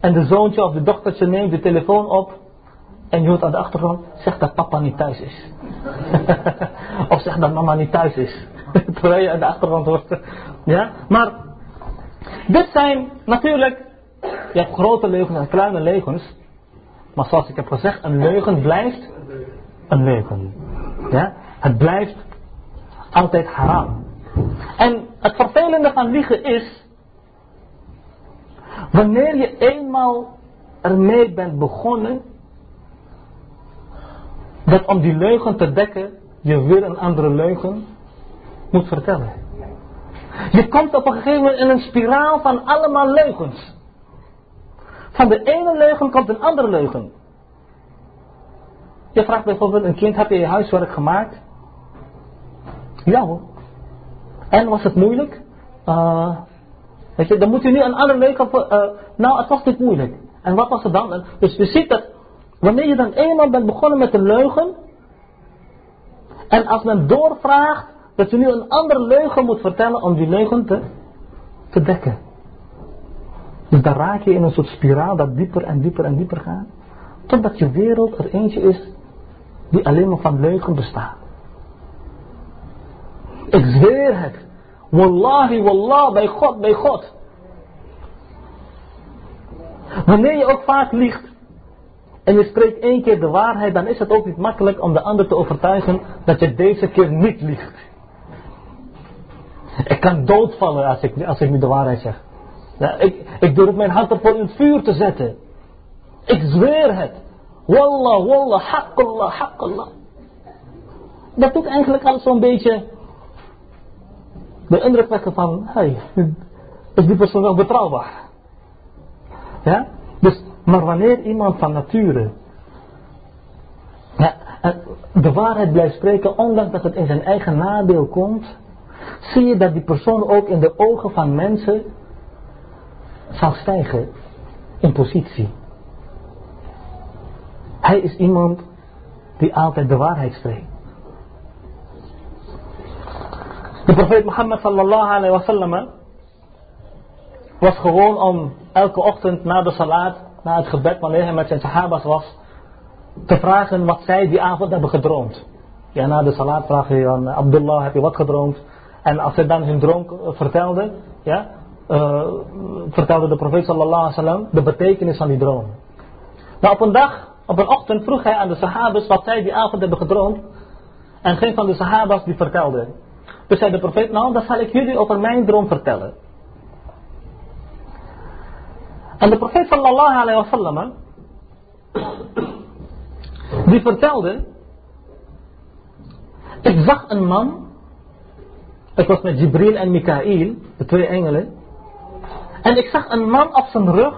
en de zoontje of de dochtertje neemt de telefoon op en je hoort aan de achtergrond, zeg dat papa niet thuis is. of zeg dat mama niet thuis is. Terwijl je aan de achtergrond hoort. Ja? Maar dit zijn natuurlijk je hebt grote leugens en kleine leugens. Maar zoals ik heb gezegd, een leugen blijft een leugen. Ja? Het blijft altijd haram. En het vervelende van liegen is, wanneer je eenmaal ermee bent begonnen, dat om die leugen te dekken, je weer een andere leugen moet vertellen. Je komt op een gegeven moment in een spiraal van allemaal leugens. Van de ene leugen komt een andere leugen. Je vraagt bijvoorbeeld een kind, heb je je huiswerk gemaakt? Ja hoor. En was het moeilijk? Uh, weet je, dan moet je nu een andere leugen... Uh, nou, het was niet moeilijk. En wat was het dan? Dus je ziet dat wanneer je dan eenmaal bent begonnen met een leugen... En als men doorvraagt dat je nu een andere leugen moet vertellen om die leugen te, te dekken. Dus dan raak je in een soort spiraal dat dieper en dieper en dieper gaat. Totdat je wereld er eentje is die alleen maar van leugen bestaat. Ik zweer het. Wallahi, wallah, bij God, bij God. Wanneer je ook vaak liegt en je spreekt één keer de waarheid, dan is het ook niet makkelijk om de ander te overtuigen dat je deze keer niet liegt. Ik kan doodvallen als ik, als ik nu de waarheid zeg. Ja, ik, ik durf mijn hand ervoor in het vuur te zetten. Ik zweer het. Wallah, wallah, haqqallah, haqqallah. Dat doet eigenlijk alles zo'n beetje de indruk wekken van, hey, is die persoon wel betrouwbaar? Ja? Dus, maar wanneer iemand van nature ja, de waarheid blijft spreken, ondanks dat het in zijn eigen nadeel komt, zie je dat die persoon ook in de ogen van mensen zal stijgen in positie. Hij is iemand die altijd de waarheid spreekt. De profeet Mohammed sallallahu alayhi wa sallam was gewoon om elke ochtend na de salat, na het gebed, wanneer hij met zijn sahabas was, te vragen wat zij die avond hebben gedroomd. Ja, na de salat vraag je aan Abdullah, heb je wat gedroomd? En als hij dan hun droom vertelde, ja, uh, vertelde de profeet sallallahu alaihi wasallam de betekenis van die droom. Nou, op een dag, op een ochtend vroeg hij aan de sahabas wat zij die avond hebben gedroomd. En geen van de sahabas die vertelde. Dus zei de profeet, nou, dan zal ik jullie over mijn droom vertellen. En de profeet sallallahu alaihi wasallam, die vertelde, ik zag een man, ik was met Jibril en Mikael, de twee engelen, en ik zag een man op zijn rug,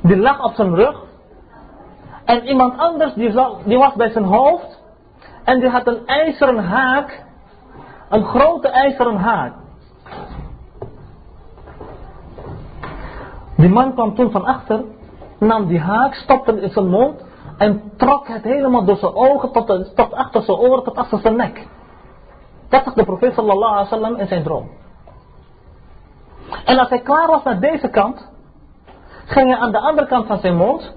die lag op zijn rug, en iemand anders die, die was bij zijn hoofd, en die had een ijzeren haak, een grote ijzeren haak. Die man kwam toen van achter, nam die haak, stopte in zijn mond en trok het helemaal door zijn ogen tot, tot achter zijn oren, tot achter zijn nek. Dat zag de profeet sallallahu alaihi wasallam in zijn droom. En als hij klaar was naar deze kant, ging hij aan de andere kant van zijn mond,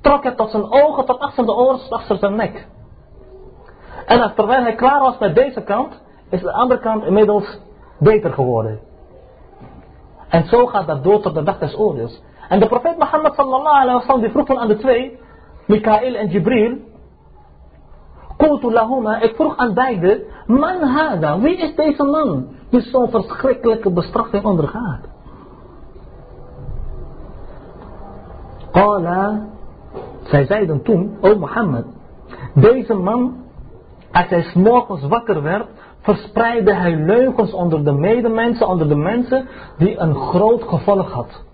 trok het tot zijn ogen, tot achter de oren, tot achter zijn nek. En als terwijl hij klaar was met deze kant, is de andere kant inmiddels beter geworden. En zo gaat dat door tot de dag des oordeels. En de profeet Mohammed sallallahu alaihi wasallam die vroeg aan de twee, Mikael en Jibril, lahuma, ik vroeg aan beide, man hada, wie is deze man die zo'n verschrikkelijke bestraffing ondergaat? Qala, zij zeiden toen, o Mohammed, deze man, als hij s'morgens wakker werd, verspreidde hij leugens onder de medemensen, onder de mensen die een groot gevolg had.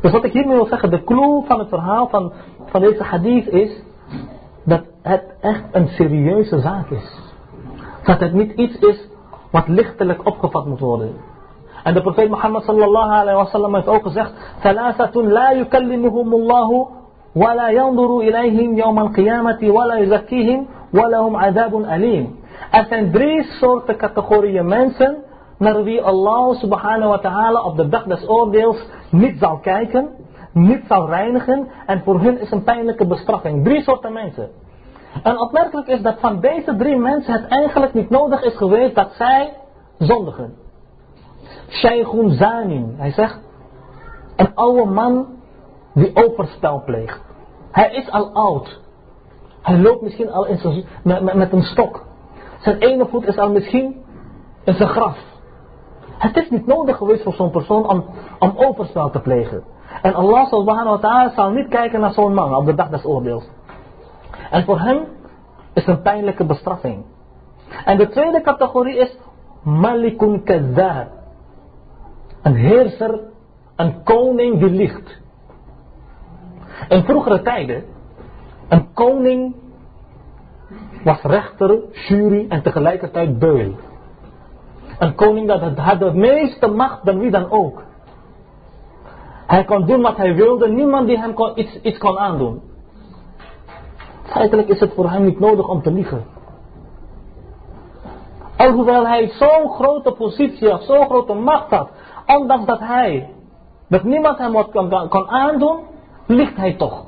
Dus wat ik hiermee wil zeggen, de clue van het verhaal van, van deze hadith is dat het echt een serieuze zaak is. Dat het niet iets is wat lichtelijk opgevat moet worden. En de profeet Mohammed sallallahu alayhi wa sallam heeft ook gezegd: Thalathatun la yukallimuhumullahu wa la yanduru ilayhim yawm al-qiyamati wa la wa lahum adabun alim. Er zijn drie soorten categorieën mensen naar wie Allah subhanahu wa ta'ala op de dag des oordeels niet zal kijken, niet zal reinigen en voor hun is een pijnlijke bestraffing. Drie soorten mensen. En opmerkelijk is dat van deze drie mensen het eigenlijk niet nodig is geweest dat zij zondigen. Shaykhun Zanin, hij zegt, een oude man die overspel pleegt. Hij is al oud. Hij loopt misschien al in met, met, met een stok. Zijn ene voet is al misschien in zijn graf. Het is niet nodig geweest voor zo'n persoon om, om te plegen. En Allah subhanahu wa ta'ala zal niet kijken naar zo'n man op de dag des oordeels. En voor hem is een pijnlijke bestraffing. En de tweede categorie is Malikun Kazzar. Een heerser, een koning die liegt. In vroegere tijden, een koning was rechter, jury en tegelijkertijd beul. Een koning dat had de meeste macht dan wie dan ook. Hij kon doen wat hij wilde, niemand die hem kon, iets, iets kon aandoen. Feitelijk is het voor hem niet nodig om te liegen. Alhoewel hij zo'n grote positie of zo'n grote macht had, ondanks dat hij, dat niemand hem wat kon, aandoen, liegt hij toch.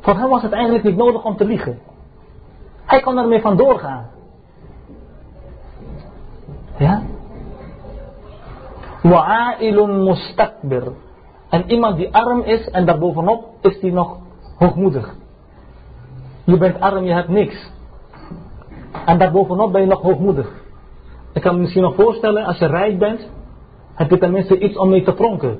Voor hem was het eigenlijk niet nodig om te liegen. Hij kon ermee vandoor gaan. Ja? Wa'ailun mustakbir. En iemand die arm is en daarbovenop is die nog hoogmoedig. Je bent arm, je hebt niks. En daarbovenop ben je nog hoogmoedig. Ik kan me misschien nog voorstellen, als je rijk bent, heb je tenminste iets om mee te pronken.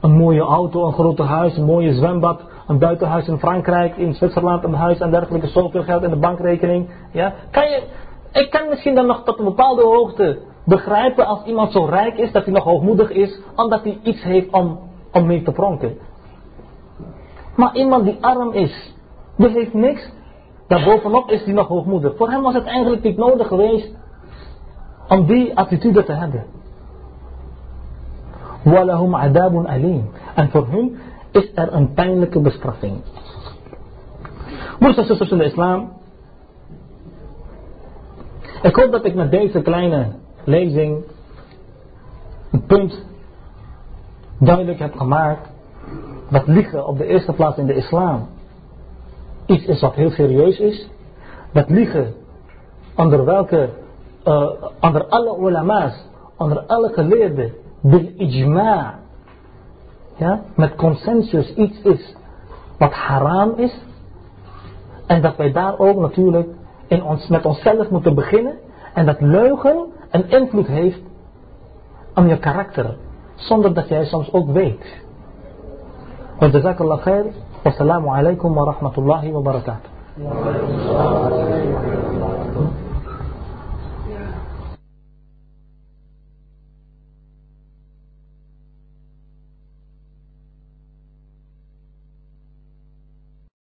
Een mooie auto, een grote huis, een mooie zwembad, een buitenhuis in Frankrijk, in Zwitserland, een huis en dergelijke, zoveel geld in de bankrekening. Ja? Kan je, ik kan misschien dan nog tot een bepaalde hoogte begrijpen als iemand zo rijk is dat hij nog hoogmoedig is, omdat hij iets heeft om, om mee te pronken. Maar iemand die arm is, die heeft niks, daarbovenop is hij nog hoogmoedig. Voor hem was het eigenlijk niet nodig geweest om die attitude te hebben. Walahum adabun alim. En voor hun is er een pijnlijke bestraffing. Broers en zusters in de islam. Ik hoop dat ik met deze kleine lezing een punt duidelijk heb gemaakt. Dat liegen op de eerste plaats in de islam iets is wat heel serieus is. Dat liegen onder welke, uh, onder alle ulama's, onder alle geleerden, bil ijma, ja, met consensus iets is wat haram is. En dat wij daar ook natuurlijk in ons, met onszelf moeten beginnen. En dat leugen een invloed heeft op je karakter. Zonder dat jij soms ook weet. Want jazakallah khair. Wassalamu alaikum wa rahmatullahi wa barakatuh.